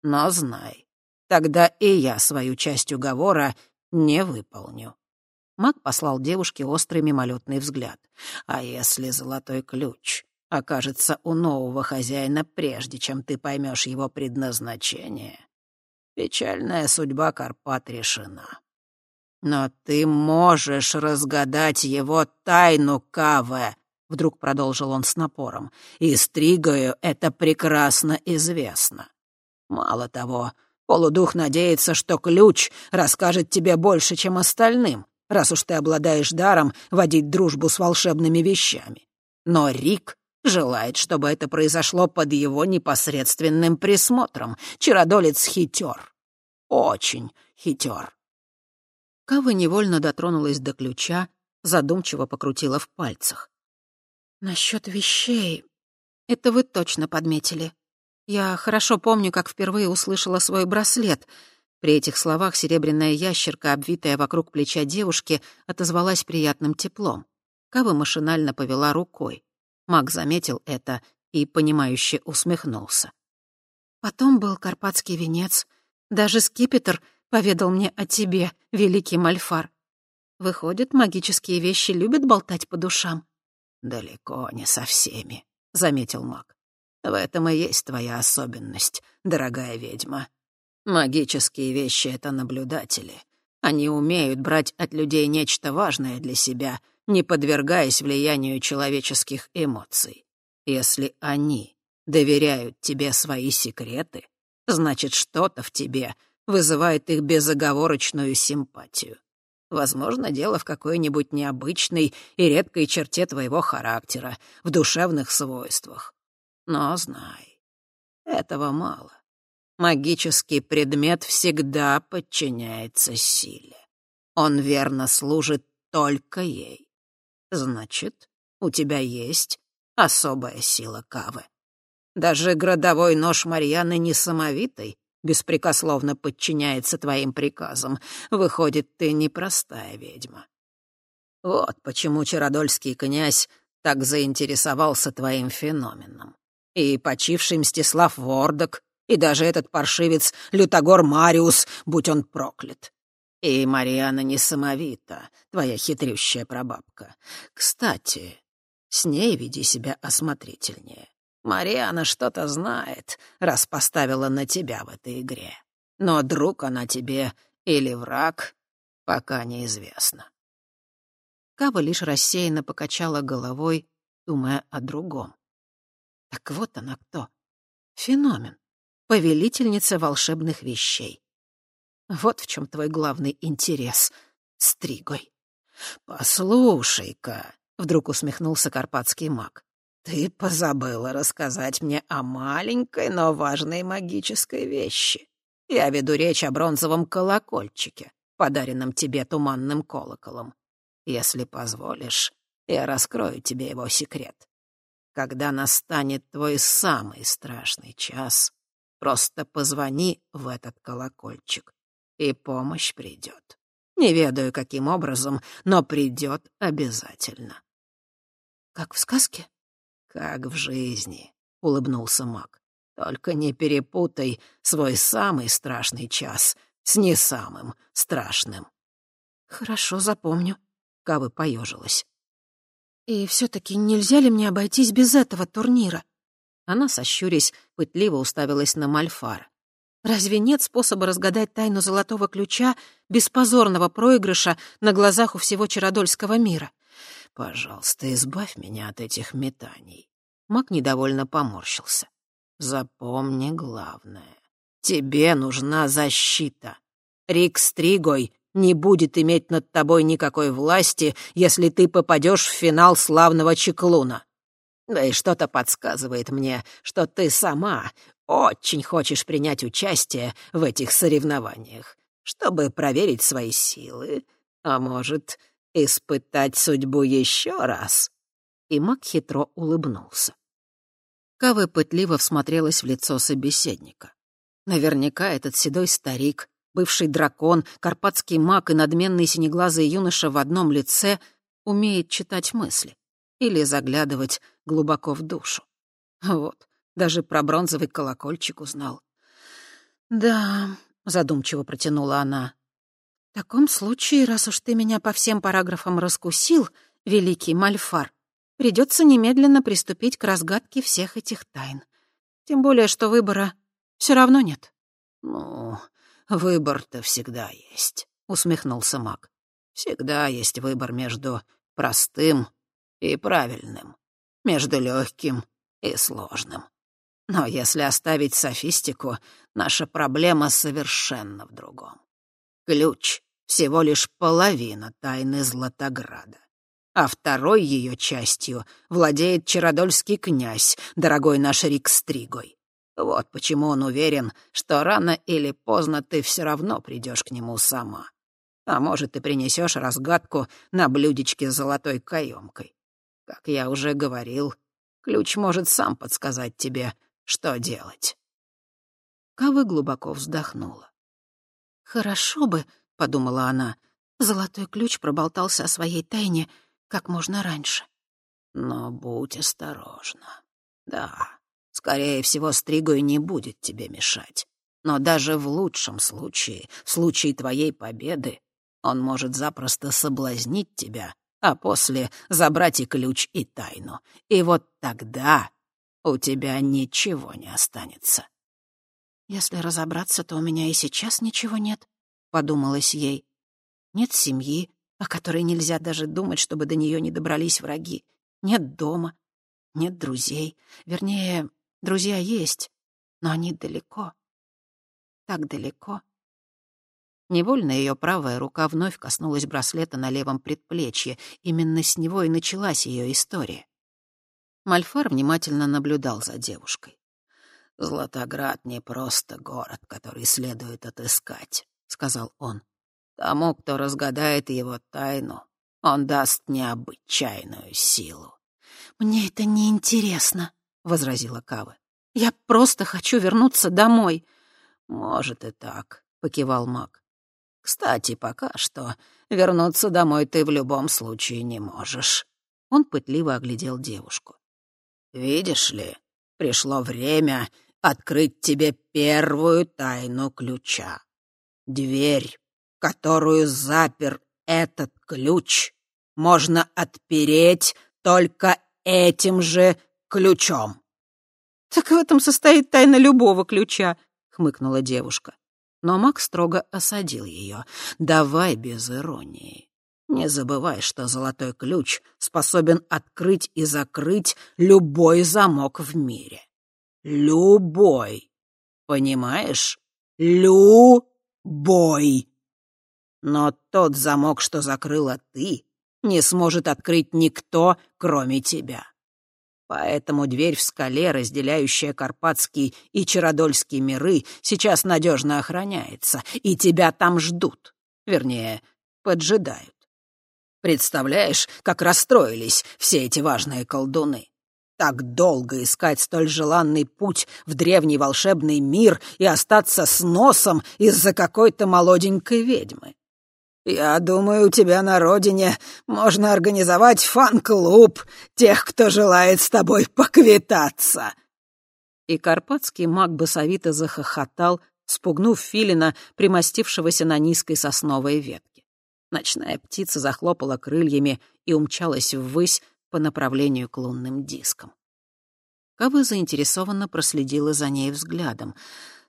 Но знай, Тогда и я свою часть уговора не выполню. Маг послал девушке острый мимолетный взгляд. А если золотой ключ окажется у нового хозяина, прежде чем ты поймешь его предназначение, печальная судьба Карпат решена. Но ты можешь разгадать его тайну, Каве, вдруг продолжил он с напором, и Стригою это прекрасно известно. Мало того, полудух надеется, что ключ расскажет тебе больше, чем остальным, раз уж ты обладаешь даром водить дружбу с волшебными вещами. Но Рик желает, чтобы это произошло под его непосредственным присмотром. Чародолец хитер. Очень хитер. Кава невольно дотронулась до ключа, задумчиво покрутила в пальцах. «Насчет вещей. Это вы точно подметили. Я хорошо помню, как впервые услышала свой браслет. При этих словах серебряная ящерка, обвитая вокруг плеча девушки, отозвалась приятным теплом. Кава машинально повела рукой. Маг заметил это и, понимающе усмехнулся. Потом был карпатский венец. Даже скипетр поведал мне о тебе, великий Мальфар. Выходит, магические вещи любят болтать по душам. «Далеко не со всеми», — заметил маг. «В этом и есть твоя особенность, дорогая ведьма. Магические вещи — это наблюдатели. Они умеют брать от людей нечто важное для себя, не подвергаясь влиянию человеческих эмоций. Если они доверяют тебе свои секреты, значит, что-то в тебе вызывает их безоговорочную симпатию. Возможно, дело в какой-нибудь необычной и редкой черте твоего характера, в душевных свойствах. Но знай, этого мало. Магический предмет всегда подчиняется силе. Он верно служит только ей. Значит, у тебя есть особая сила Кавы. Даже градовой нож Марьяны не самовитый, беспрекословно подчиняется твоим приказам. Выходит, ты непростая ведьма. Вот почему Чародольский князь так заинтересовался твоим феноменом. И почивший Мстислав Вордок, и даже этот паршивец Лютогор Мариус, будь он проклят. И Мариана не самовита, твоя хитрющая прабабка. Кстати, с ней веди себя осмотрительнее. Мариана что-то знает, раз поставила на тебя в этой игре. Но друг она тебе или враг, пока неизвестно. Кава лишь рассеянно покачала головой, думая о другом. Так вот она кто. Феномен. Повелительница волшебных вещей. Вот в чем твой главный интерес, Стригой. «Послушай-ка», — вдруг усмехнулся карпатский маг, «Ты позабыла рассказать мне о маленькой, но важной магической вещи. Я веду речь о бронзовом колокольчике, подаренном тебе туманным колоколом. Если позволишь, я раскрою тебе его секрет. Когда настанет твой самый страшный час, просто позвони в этот колокольчик, и помощь придет. Не ведаю, каким образом, но придет обязательно. Как в сказке? «Как в жизни», — улыбнулся маг. «Только не перепутай свой самый страшный час с не самым страшным». «Хорошо, запомню», — Кавы поежилась. «И все-таки нельзя ли мне обойтись без этого турнира?» Она, сощурясь, пытливо уставилась на Мальфара. «Разве нет способа разгадать тайну золотого ключа без позорного проигрыша на глазах у всего Чародольского мира?» «Пожалуйста, избавь меня от этих метаний». Мак недовольно поморщился. «Запомни главное. Тебе нужна защита. Рик Стригой не будет иметь над тобой никакой власти, если ты попадешь в финал славного Чеклуна. Да и что-то подсказывает мне, что ты сама очень хочешь принять участие в этих соревнованиях, чтобы проверить свои силы, а может, испытать судьбу еще раз». И Мак хитро улыбнулся. Кава пытливо всмотрелась в лицо собеседника. Наверняка этот седой старик, бывший дракон, карпатский маг и надменный синеглазый юноша в одном лице умеет читать мысли или заглядывать глубоко в душу. Вот, даже про бронзовый колокольчик узнал. «Да», — задумчиво протянула она, — «в таком случае, раз уж ты меня по всем параграфам раскусил, великий Мальфар, придется немедленно приступить к разгадке всех этих тайн. Тем более, что выбора все равно нет». «Ну, выбор-то всегда есть», — усмехнулся маг. «Всегда есть выбор между простым и правильным, между легким и сложным. Но если оставить софистику, наша проблема совершенно в другом. Ключ — всего лишь половина тайны Златограда. А второй ее частью владеет Чародольский князь, дорогой наш Рик Стригой. Вот почему он уверен, что рано или поздно ты все равно придешь к нему сама. А может, ты принесешь разгадку на блюдечке с золотой каемкой. Как я уже говорил, ключ может сам подсказать тебе, что делать. Кавы глубоко вздохнула. «Хорошо бы», — подумала она, — «золотой ключ проболтался о своей тайне как можно раньше». «Но будь осторожна. Да, скорее всего, Стригой не будет тебе мешать. Но даже в лучшем случае, в случае твоей победы, он может запросто соблазнить тебя, а после забрать и ключ, и тайну. И вот тогда у тебя ничего не останется. «Если разобраться, то у меня и сейчас ничего нет», — подумалось ей. «Нет семьи, о которой нельзя даже думать, чтобы до нее не добрались враги. Нет дома, нет друзей. Вернее, друзья есть, но они далеко. Так далеко». Невольно ее правая рука вновь коснулась браслета на левом предплечье. Именно с него и началась ее история. Мальфар внимательно наблюдал за девушкой. «Златоград не просто город, который следует отыскать», — сказал он. «Тому, кто разгадает его тайну, он даст необычайную силу». «Мне это не интересно», — возразила Кава. «Я просто хочу вернуться домой». «Может и так», — покивал маг. «Кстати, пока что вернуться домой ты в любом случае не можешь». Он пытливо оглядел девушку. Видишь ли, пришло время открыть тебе первую тайну ключа. Дверь, которую запер этот ключ, можно отпереть только этим же ключом. «Так в этом состоит тайна любого ключа», — хмыкнула девушка. Но Мак строго осадил ее. «Давай без иронии. Не забывай, что золотой ключ способен открыть и закрыть любой замок в мире. Любой. Понимаешь? Любой. Но тот замок, что закрыла ты, не сможет открыть никто, кроме тебя. Поэтому дверь в скале, разделяющая Карпатский и Чародольский миры, сейчас надежно охраняется, и тебя там ждут. Вернее, поджидают. Представляешь, как расстроились все эти важные колдуны. Так долго искать столь желанный путь в древний волшебный мир и остаться с носом из-за какой-то молоденькой ведьмы. Я думаю, у тебя на родине можно организовать фан-клуб тех, кто желает с тобой поквитаться. И карпатский маг басовито захохотал, спугнув филина, примостившегося на низкой сосновой ветке. Ночная птица захлопала крыльями и умчалась ввысь по направлению к лунным дискам. Кава заинтересованно проследила за ней взглядом.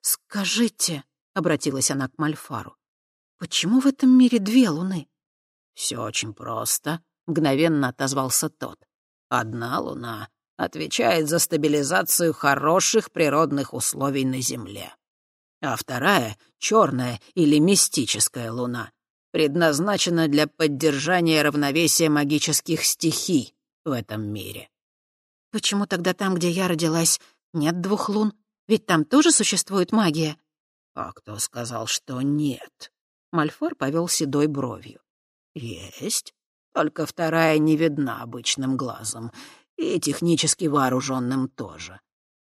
«Скажите», — обратилась она к Мальфару, — «почему в этом мире две луны?» «Все очень просто», — мгновенно отозвался тот. «Одна луна отвечает за стабилизацию хороших природных условий на Земле, а вторая — черная или мистическая луна предназначена для поддержания равновесия магических стихий в этом мире. Почему тогда там, где я родилась, нет двух лун? Ведь там тоже существует магия. А кто сказал, что нет? Мальфор повел седой бровью. Есть, только вторая не видна обычным глазом, и технически вооруженным тоже.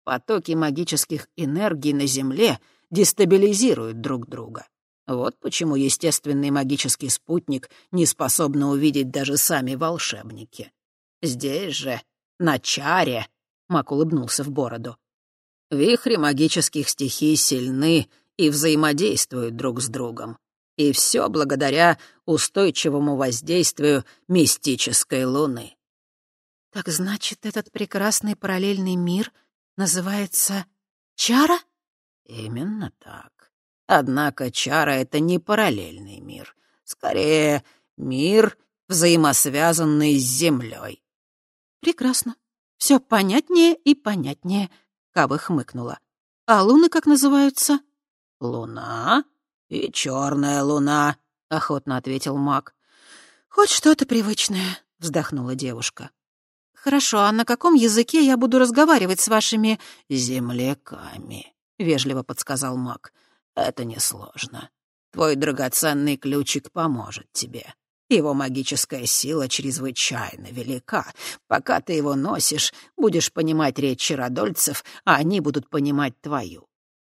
Потоки магических энергий на Земле дестабилизируют друг друга. Вот почему естественный магический спутник не способны увидеть даже сами волшебники. Здесь же, на чаре, Мак улыбнулся в бороду, вихри магических стихий сильны и взаимодействуют друг с другом. И все благодаря устойчивому воздействию мистической луны. Так значит, этот прекрасный параллельный мир называется чара? Именно так. Однако чара — это не параллельный мир. Скорее, мир, взаимосвязанный с Землей. Прекрасно. Все понятнее и понятнее, Кава хмыкнула. А луны как называются? Луна и черная луна, охотно ответил маг. Хоть что-то привычное, вздохнула девушка. Хорошо, а на каком языке я буду разговаривать с вашими земляками? вежливо подсказал маг. Это несложно. Твой драгоценный ключик поможет тебе. Его магическая сила чрезвычайно велика. Пока ты его носишь, будешь понимать речь чародольцев, а они будут понимать твою.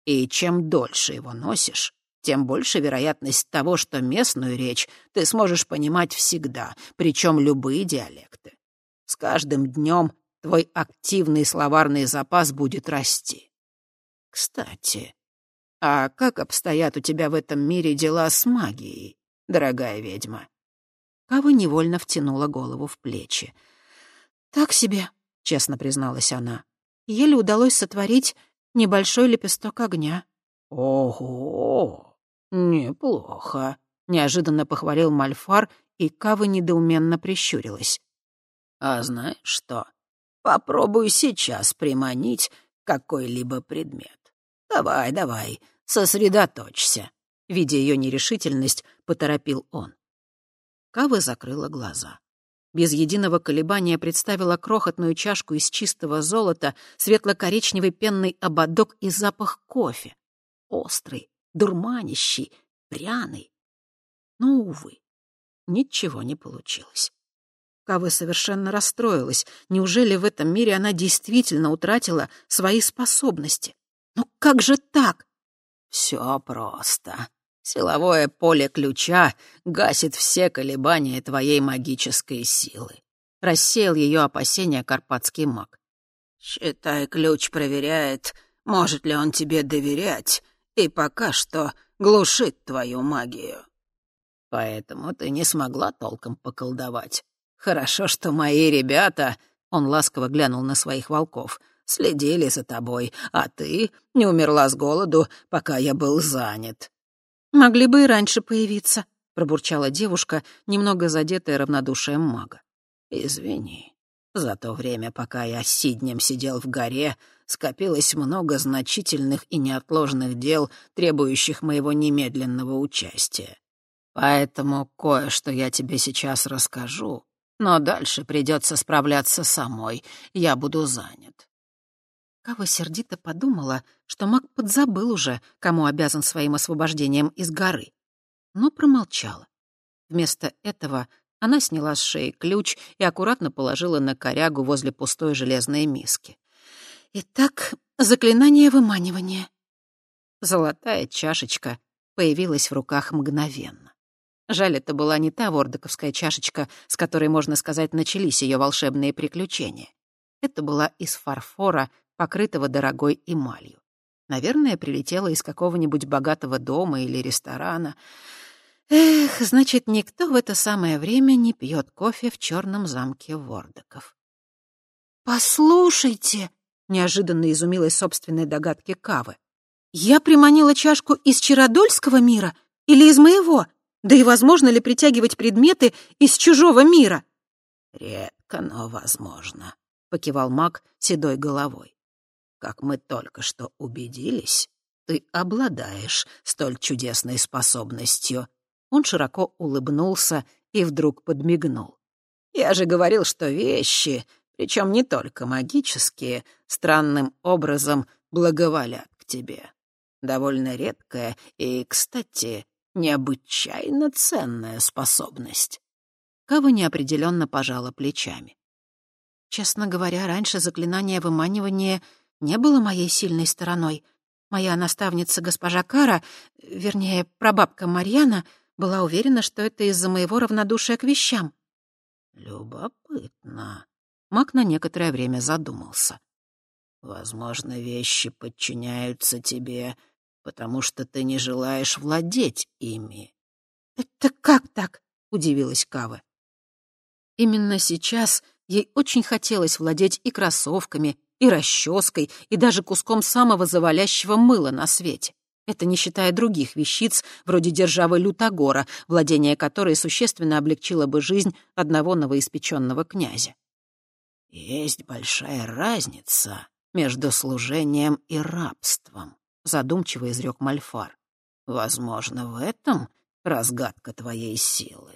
И чем дольше его носишь, тем больше вероятность того, что местную речь ты сможешь понимать всегда, причем любые диалекты. С каждым днем твой активный словарный запас будет расти. Кстати, а как обстоят у тебя в этом мире дела с магией, дорогая ведьма? Кава невольно втянула голову в плечи. «Так себе», — честно призналась она. «Еле удалось сотворить небольшой лепесток огня». «Ого! Неплохо», — неожиданно похвалил Мальфар, и Кава недоуменно прищурилась. «А знаешь что? Попробуй сейчас приманить какой-либо предмет. Давай, давай, сосредоточься». Видя ее нерешительность, поторопил он. Кава закрыла глаза. Без единого колебания представила крохотную чашку из чистого золота, светло-коричневый пенный ободок и запах кофе. Острый, дурманящий, пряный. Но, увы, ничего не получилось. Кава совершенно расстроилась. Неужели в этом мире она действительно утратила свои способности? Но как же так? Все просто, Силовое поле ключа гасит все колебания твоей магической силы. Рассеял ее опасения карпатский маг. Считай, ключ проверяет, может ли он тебе доверять, и пока что глушит твою магию. Поэтому ты не смогла толком поколдовать. Хорошо, что мои ребята, он ласково глянул на своих волков, следили за тобой, а ты не умерла с голоду, пока я был занят. «Могли бы и раньше появиться», — пробурчала девушка, немного задетая равнодушием мага. «Извини. За то время, пока я сиднем сидел в горе, скопилось много значительных и неотложных дел, требующих моего немедленного участия. Поэтому кое-что я тебе сейчас расскажу, но дальше придется справляться самой, я буду занят. Кава сердито подумала, что маг подзабыл уже, кому обязан своим освобождением из горы. Но промолчала. Вместо этого она сняла с шеи ключ и аккуратно положила на корягу возле пустой железной миски. Итак, заклинание выманивания. Золотая чашечка появилась в руках мгновенно. Жаль, это была не та вордоковская чашечка, с которой, можно сказать, начались ее волшебные приключения. Это была из фарфора покрытого дорогой эмалью. Наверное, прилетела из какого-нибудь богатого дома или ресторана. Эх, значит, никто в это самое время не пьет кофе в черном замке Вордоков. «Послушайте!» — неожиданно изумилась собственной догадки Кавы. «Я приманила чашку из Чародольского мира или из моего? Да и возможно ли притягивать предметы из чужого мира?» «Редко, но возможно», — покивал маг седой головой. Как мы только что убедились, ты обладаешь столь чудесной способностью». Он широко улыбнулся и вдруг подмигнул. «Я же говорил, что вещи, причем не только магические, странным образом благоволят к тебе. Довольно редкая и, кстати, необычайно ценная способность». Кава неопределенно пожала плечами. Честно говоря, раньше заклинание выманивания не было моей сильной стороной. Моя наставница госпожа Кара, вернее, прабабка Марьяна, была уверена, что это из-за моего равнодушия к вещам. Любопытно. Мак на некоторое время задумался. Возможно, вещи подчиняются тебе, потому что ты не желаешь владеть ими. «Это как так?» — удивилась Кава. Именно сейчас ей очень хотелось владеть и кроссовками, и расческой, и даже куском самого завалящего мыла на свете. Это не считая других вещиц, вроде державы Лютогора, владение которой существенно облегчило бы жизнь одного новоиспеченного князя. «Есть большая разница между служением и рабством», — задумчиво изрек Мальфар. «Возможно, в этом разгадка твоей силы».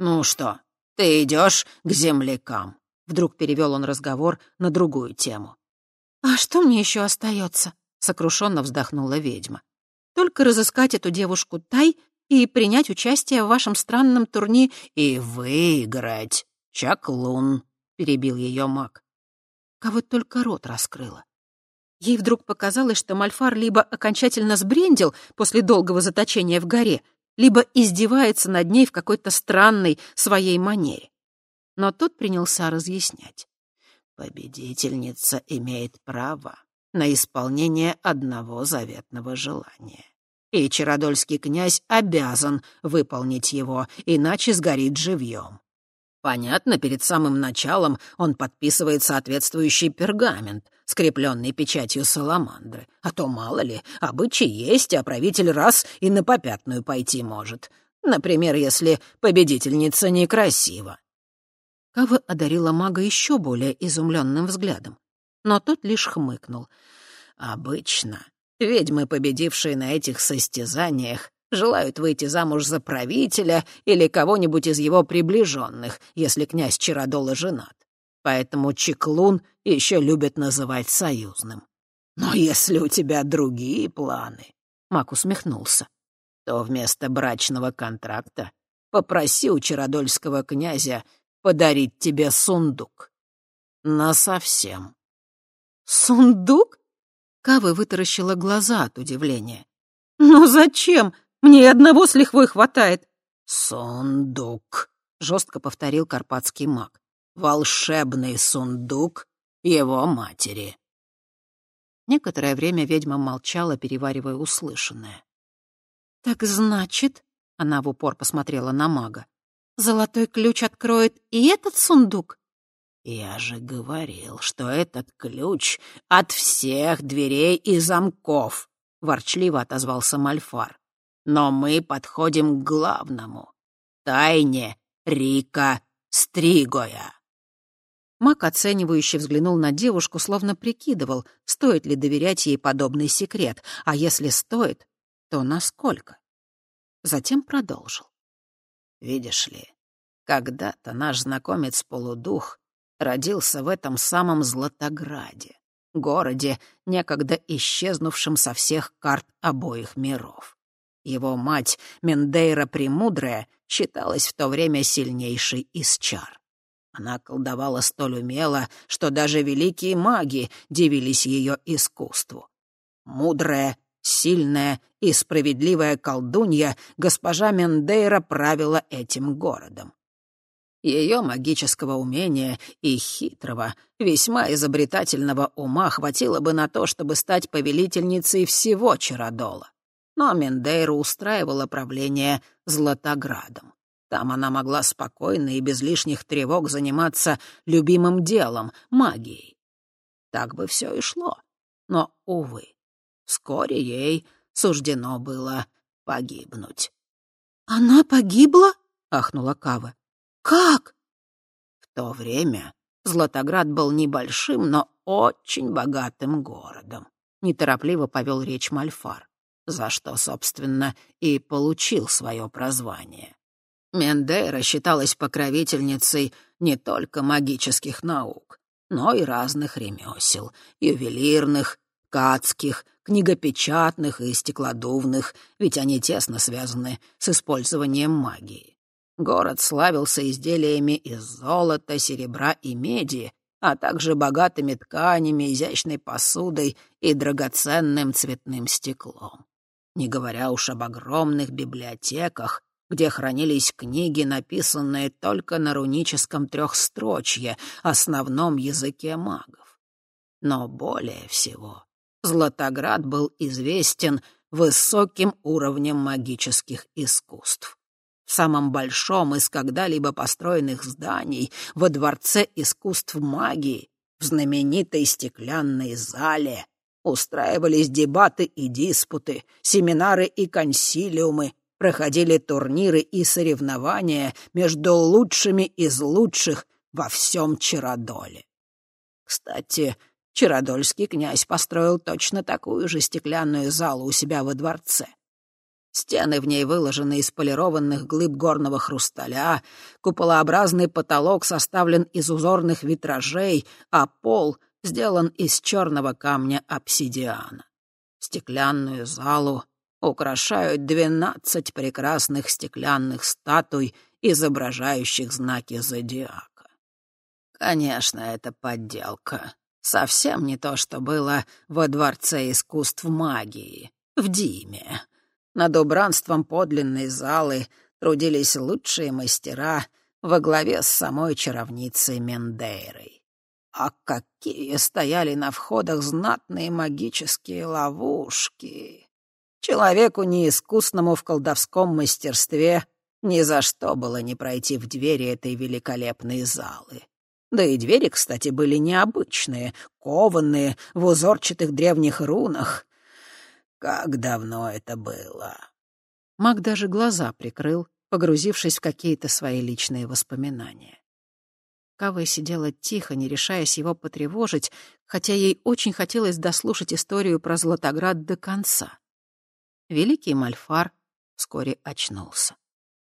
«Ну что, ты идешь к землякам?» Вдруг перевел он разговор на другую тему. «А что мне еще остается?» — сокрушенно вздохнула ведьма. «Только разыскать эту девушку Тай и принять участие в вашем странном турнире «И выиграть, Чаклун», — перебил ее маг. Кого только рот раскрыла. Ей вдруг показалось, что Мальфар либо окончательно сбрендил после долгого заточения в горе, либо издевается над ней в какой-то странной своей манере. Но тот принялся разъяснять. Победительница имеет право на исполнение одного заветного желания. И Чародольский князь обязан выполнить его, иначе сгорит живьем. Понятно, перед самым началом он подписывает соответствующий пергамент, скрепленный печатью саламандры. А то, мало ли, обычай есть, а правитель раз и на попятную пойти может. Например, если победительница некрасива. Кава одарила мага еще более изумленным взглядом. Но тот лишь хмыкнул. «Обычно ведьмы, победившие на этих состязаниях, желают выйти замуж за правителя или кого-нибудь из его приближенных, если князь Чародола женат. Поэтому Чеклун еще любят называть союзным. Но если у тебя другие планы, — Мак усмехнулся, — то вместо брачного контракта попроси у Чародольского князя подарить тебе сундук. Насовсем. «Сундук?» Кавы вытаращила глаза от удивления. «Ну зачем? Мне и одного с лихвой хватает». «Сундук», — жестко повторил карпатский маг. «Волшебный сундук его матери». Некоторое время ведьма молчала, переваривая услышанное. «Так значит...» — она в упор посмотрела на мага. Золотой ключ откроет и этот сундук? Я же говорил, что этот ключ от всех дверей и замков, ворчливо отозвался Мальфар. Но мы подходим к главному — тайне Рика Стригоя. Мак оценивающе взглянул на девушку, словно прикидывал, стоит ли доверять ей подобный секрет, а если стоит, то насколько. Затем продолжил. Видишь ли, когда-то наш знакомец-полудух родился в этом самом Златограде, городе, некогда исчезнувшем со всех карт обоих миров. Его мать, Мендейра Премудрая, считалась в то время сильнейшей из чар. Она колдовала столь умело, что даже великие маги дивились ее искусству. Мудрая, Сильная и справедливая колдунья, госпожа Мендейра правила этим городом. Ее магического умения и хитрого, весьма изобретательного ума хватило бы на то, чтобы стать повелительницей всего Чародола. Но Мендейра устраивала правление Златоградом. Там она могла спокойно и без лишних тревог заниматься любимым делом — магией. Так бы все и шло. Но, увы, Вскоре ей суждено было погибнуть. «Она погибла?» — ахнула Кава. «Как?» В то время Златоград был небольшим, но очень богатым городом. Неторопливо повел речь Мальфар, за что, собственно, и получил свое прозвание. Мендейра считалась покровительницей не только магических наук, но и разных ремесел, ювелирных, ткацких, книгопечатных и стеклодувных, ведь они тесно связаны с использованием магии. Город славился изделиями из золота, серебра и меди, а также богатыми тканями, изящной посудой и драгоценным цветным стеклом. Не говоря уж об огромных библиотеках, где хранились книги, написанные только на руническом трехстрочье, основном языке магов. Но более всего Златоград был известен высоким уровнем магических искусств. В самом большом из когда-либо построенных зданий, во Дворце искусств магии, в знаменитой стеклянной зале, устраивались дебаты и диспуты, семинары и консилиумы, проходили турниры и соревнования между лучшими из лучших во всем Чародоле. Кстати, Чародольский князь построил точно такую же стеклянную залу у себя во дворце. Стены в ней выложены из полированных глыб горного хрусталя, куполообразный потолок составлен из узорных витражей, а пол сделан из черного камня обсидиана. Стеклянную залу украшают двенадцать прекрасных стеклянных статуй, изображающих знаки зодиака. Конечно, это подделка. Совсем не то, что было во Дворце искусств магии, в Диме. Над убранством подлинной залы трудились лучшие мастера во главе с самой чаровницей Мендейрой. А какие стояли на входах знатные магические ловушки! Человеку неискусному в колдовском мастерстве ни за что было не пройти в двери этой великолепной залы. Да и двери, кстати, были необычные, кованные, в узорчатых древних рунах. Как давно это было?» Маг даже глаза прикрыл, погрузившись в какие-то свои личные воспоминания. Кава сидела тихо, не решаясь его потревожить, хотя ей очень хотелось дослушать историю про Златоград до конца. Великий Мальфар вскоре очнулся.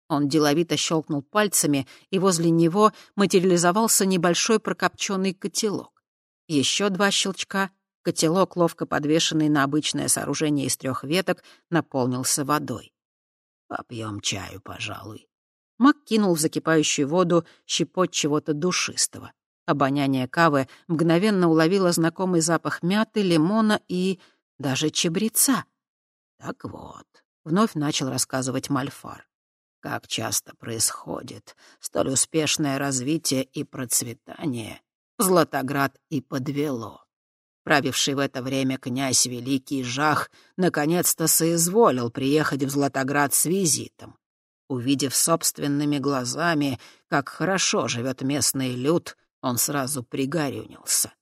Он деловито щелкнул пальцами, и возле него материализовался небольшой прокопченный котелок. Еще два щелчка, Котелок, ловко подвешенный на обычное сооружение из трех веток, наполнился водой. «Попьем чаю, пожалуй». Мак кинул в закипающую воду щепот чего-то душистого. Обоняние кавы мгновенно уловило знакомый запах мяты, лимона и даже чебреца. «Так вот», — вновь начал рассказывать Мальфар, «как часто происходит столь успешное развитие и процветание Златоград и подвело. Правивший в это время князь Великий Жах наконец-то соизволил приехать в Златоград с визитом. Увидев собственными глазами, как хорошо живет местный люд, он сразу пригорюнился.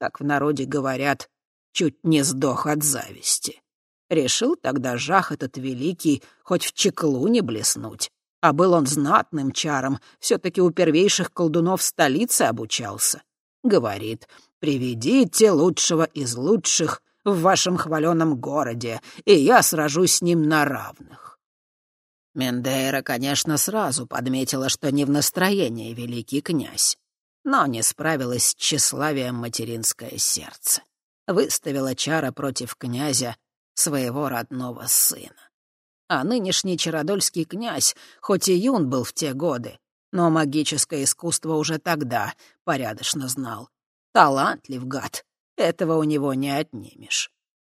Как в народе говорят, чуть не сдох от зависти. Решил тогда Жах этот великий хоть в чеклу не блеснуть. А был он знатным чаром, все-таки у первейших колдунов столицы обучался. Говорит, Приведите лучшего из лучших в вашем хваленом городе, и я сражусь с ним на равных». Мендейра, конечно, сразу подметила, что не в настроении великий князь, но не справилась с тщеславием материнское сердце. Выставила чара против князя своего родного сына. А нынешний чародольский князь, хоть и юн был в те годы, но магическое искусство уже тогда порядочно знал Талантлив гад, этого у него не отнимешь.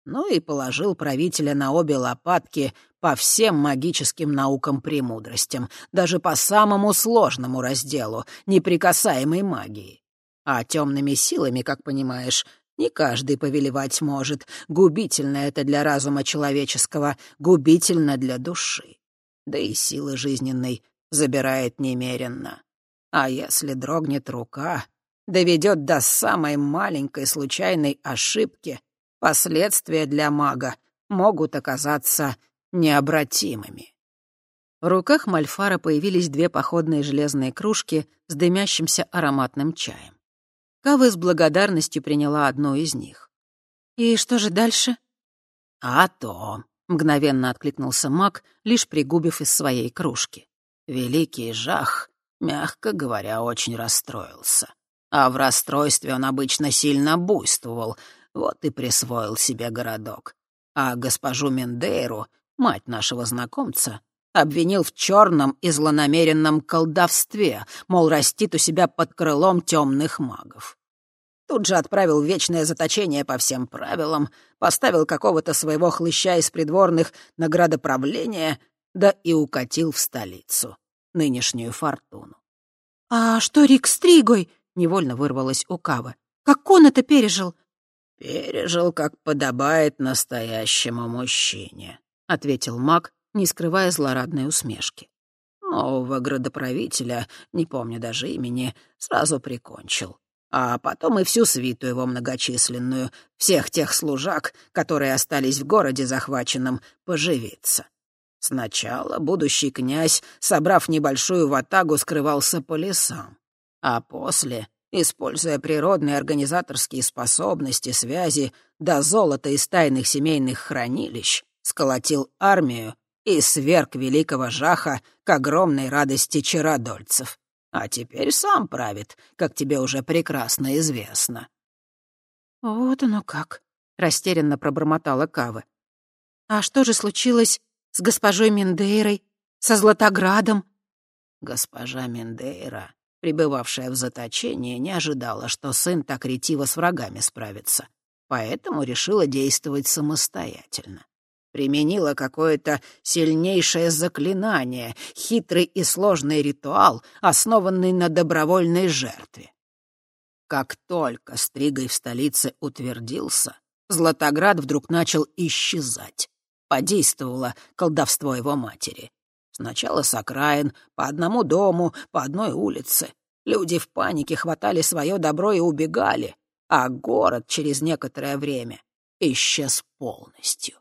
Ну и положил правителя на обе лопатки по всем магическим наукам-премудростям, даже по самому сложному разделу неприкасаемой магии. А темными силами, как понимаешь, не каждый повелевать может. Губительно это для разума человеческого, губительно для души. Да и силы жизненной забирает немеренно. А если дрогнет рука, доведет до самой маленькой случайной ошибки, последствия для мага могут оказаться необратимыми. В руках Мальфара появились две походные железные кружки с дымящимся ароматным чаем. Кава с благодарностью приняла одну из них. «И что же дальше?» «А то», — мгновенно откликнулся маг, лишь пригубив из своей кружки. Великий Жах, мягко говоря, очень расстроился а в расстройстве он обычно сильно буйствовал, вот и присвоил себе городок. А госпожу Мендейру, мать нашего знакомца, обвинил в черном и злонамеренном колдовстве, мол, растит у себя под крылом темных магов. Тут же отправил вечное заточение по всем правилам, поставил какого-то своего хлыща из придворных на градоправление, да и укатил в столицу, нынешнюю фортуну. «А что Рик с Тригой?» — невольно вырвалась у Кавы. «Как он это пережил?» «Пережил, как подобает настоящему мужчине», — ответил маг, не скрывая злорадной усмешки. Нового градоправителя, не помню даже имени, сразу прикончил. А потом и всю свиту его многочисленную, всех тех служак, которые остались в городе захваченном, поживиться. Сначала будущий князь, собрав небольшую ватагу, скрывался по лесам. А после, используя природные организаторские способности, связи до золота из тайных семейных хранилищ, сколотил армию и сверг великого жаха к огромной радости чародольцев. А теперь сам правит, как тебе уже прекрасно известно». «Вот оно как», — растерянно пробормотала Кава. «А что же случилось с госпожой Мендейрой, со Златоградом?» Госпожа Мендейра, пребывавшая в заточении, не ожидала, что сын так ретиво с врагами справится, поэтому решила действовать самостоятельно применила какое-то сильнейшее заклинание, хитрый и сложный ритуал, основанный на добровольной жертве. Как только Стригой в столице утвердился, Златоград вдруг начал исчезать. Подействовало колдовство его матери. Сначала с окраин, по одному дому, по одной улице. Люди в панике хватали свое добро и убегали, а город через некоторое время исчез полностью.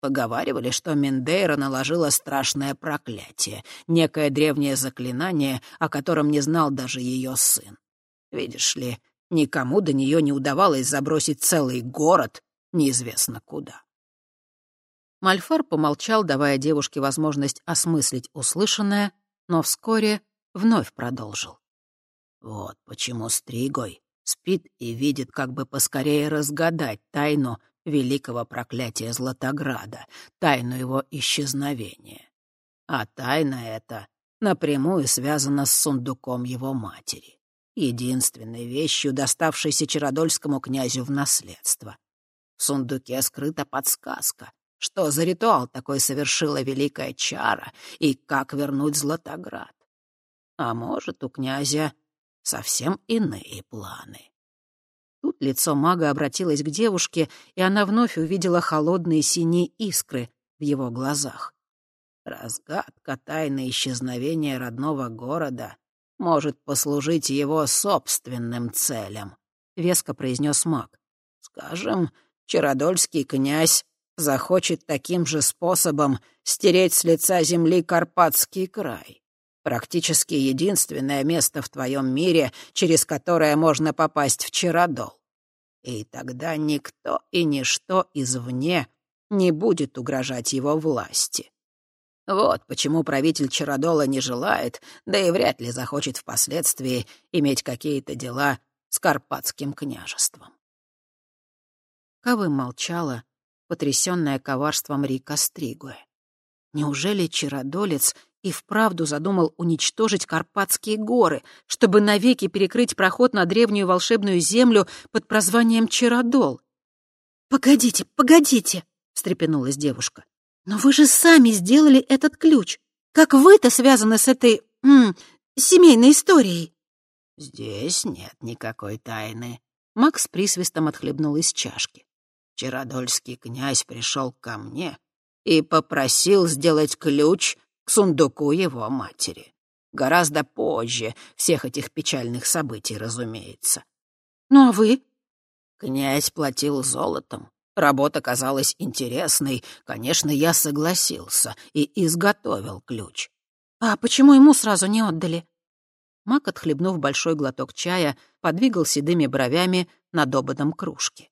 Поговаривали, что Мендейра наложила страшное проклятие, некое древнее заклинание, о котором не знал даже ее сын. Видишь ли, никому до нее не удавалось забросить целый город неизвестно куда. Мальфар помолчал, давая девушке возможность осмыслить услышанное, но вскоре вновь продолжил. Вот почему Стригой спит и видит, как бы поскорее разгадать тайну великого проклятия Златограда, тайну его исчезновения. А тайна эта напрямую связана с сундуком его матери, единственной вещью, доставшейся Чародольскому князю в наследство. В сундуке скрыта подсказка, что за ритуал такой совершила великая чара и как вернуть Златоград. А может, у князя совсем иные планы. Тут лицо мага обратилось к девушке, и она вновь увидела холодные синие искры в его глазах. Разгадка тайны исчезновения родного города может послужить его собственным целям, — веско произнес маг. Скажем, Чародольский князь захочет таким же способом стереть с лица земли Карпатский край. Практически единственное место в твоем мире, через которое можно попасть в Чародол. И тогда никто и ничто извне не будет угрожать его власти. Вот почему правитель Чародола не желает, да и вряд ли захочет впоследствии иметь какие-то дела с Карпатским княжеством. Кавы молчала, потрясённая коварством Рика Стригуэ. Неужели Чародолец и вправду задумал уничтожить Карпатские горы, чтобы навеки перекрыть проход на древнюю волшебную землю под прозванием Чародол. «Погодите, погодите!» — встрепенулась девушка. «Но вы же сами сделали этот ключ. Как вы-то связаны с этой... М, семейной историей?» «Здесь нет никакой тайны». Макс присвистом отхлебнул из чашки. Чародольский князь пришел ко мне и попросил сделать ключ к сундуку его матери. Гораздо позже всех этих печальных событий, разумеется. «Ну а вы?» Князь платил золотом. Работа казалась интересной. Конечно, я согласился и изготовил ключ. «А почему ему сразу не отдали?» Мак, отхлебнув большой глоток чая, подвигал седыми бровями над ободом кружки.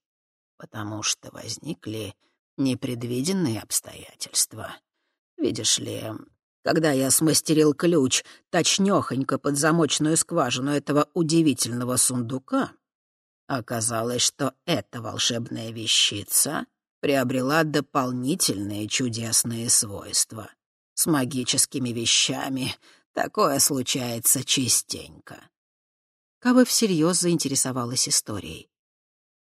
«Потому что возникли непредвиденные обстоятельства. Видишь ли, когда я смастерил ключ точнёхонько под замочную скважину этого удивительного сундука, оказалось, что эта волшебная вещица приобрела дополнительные чудесные свойства. С магическими вещами такое случается частенько. Кава всерьез заинтересовалась историей.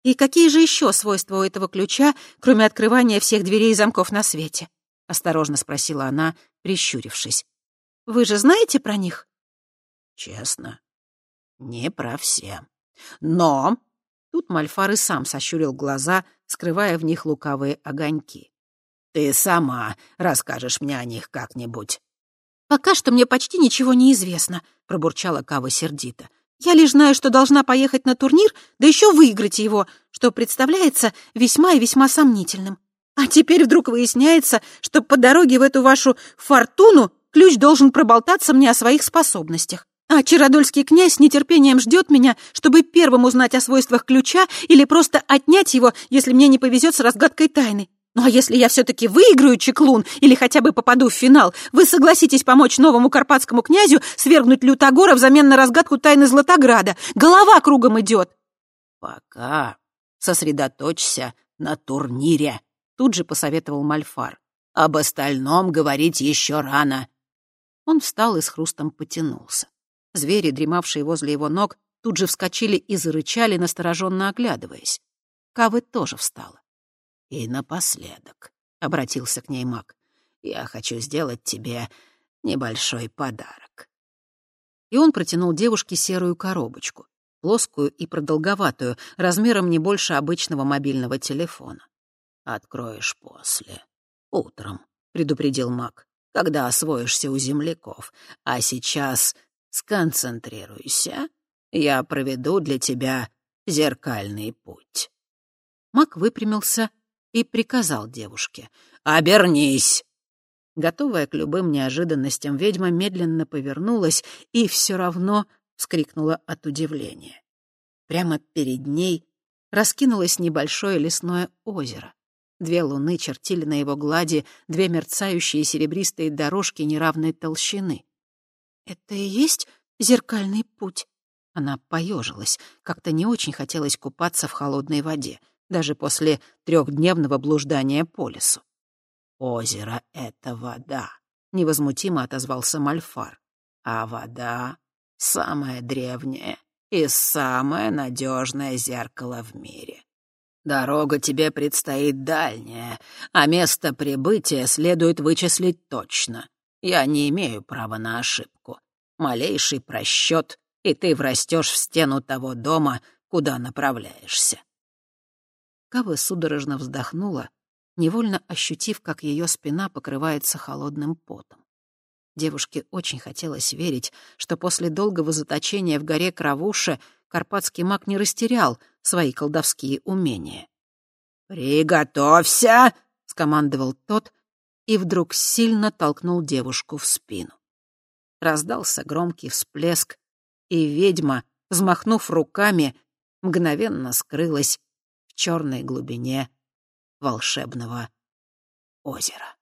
«И какие же еще свойства у этого ключа, кроме открывания всех дверей и замков на свете?» — осторожно спросила она, прищурившись. «Вы же знаете про них?» «Честно, не про все. Но...» Тут Мальфар и сам сощурил глаза, скрывая в них лукавые огоньки. «Ты сама расскажешь мне о них как-нибудь». «Пока что мне почти ничего не известно», — пробурчала Кава сердито. «Я лишь знаю, что должна поехать на турнир, да еще выиграть его, что представляется весьма и весьма сомнительным. А теперь вдруг выясняется, что по дороге в эту вашу фортуну ключ должен проболтаться мне о своих способностях. А Чародольский князь с нетерпением ждет меня, чтобы первым узнать о свойствах ключа или просто отнять его, если мне не повезет с разгадкой тайны. Ну а если я все-таки выиграю чеклун или хотя бы попаду в финал, вы согласитесь помочь новому карпатскому князю свергнуть Лютогора взамен на разгадку тайны Златограда. Голова кругом идет. Пока сосредоточься на турнире, тут же посоветовал Мальфар. Об остальном говорить еще рано. Он встал и с хрустом потянулся. Звери, дремавшие возле его ног, тут же вскочили и зарычали, настороженно оглядываясь. Кавы тоже встала. «И напоследок», — обратился к ней маг, — «я хочу сделать тебе небольшой подарок». И он протянул девушке серую коробочку, плоскую и продолговатую, размером не больше обычного мобильного телефона. «Откроешь после. Утром», — предупредил маг, — «когда освоишься у земляков. А сейчас сконцентрируйся. Я проведу для тебя зеркальный путь». Маг выпрямился и приказал девушке «Обернись!». Готовая к любым неожиданностям, ведьма медленно повернулась и все равно вскрикнула от удивления. Прямо перед ней раскинулось небольшое лесное озеро. Две луны чертили на его глади две мерцающие серебристые дорожки неравной толщины. «Это и есть зеркальный путь?» Она поежилась, как-то не очень хотелось купаться в холодной воде даже после трехдневного блуждания по лесу. «Озеро — это вода», — невозмутимо отозвался Мальфар. «А вода — самое древнее и самое надежное зеркало в мире. Дорога тебе предстоит дальняя, а место прибытия следует вычислить точно. Я не имею права на ошибку. Малейший просчет, и ты врастешь в стену того дома, куда направляешься. Кава судорожно вздохнула, невольно ощутив, как ее спина покрывается холодным потом. Девушке очень хотелось верить, что после долгого заточения в горе Кравуша карпатский маг не растерял свои колдовские умения. «Приготовься!» — скомандовал тот и вдруг сильно толкнул девушку в спину. Раздался громкий всплеск, и ведьма, взмахнув руками, мгновенно скрылась черной глубине волшебного озера.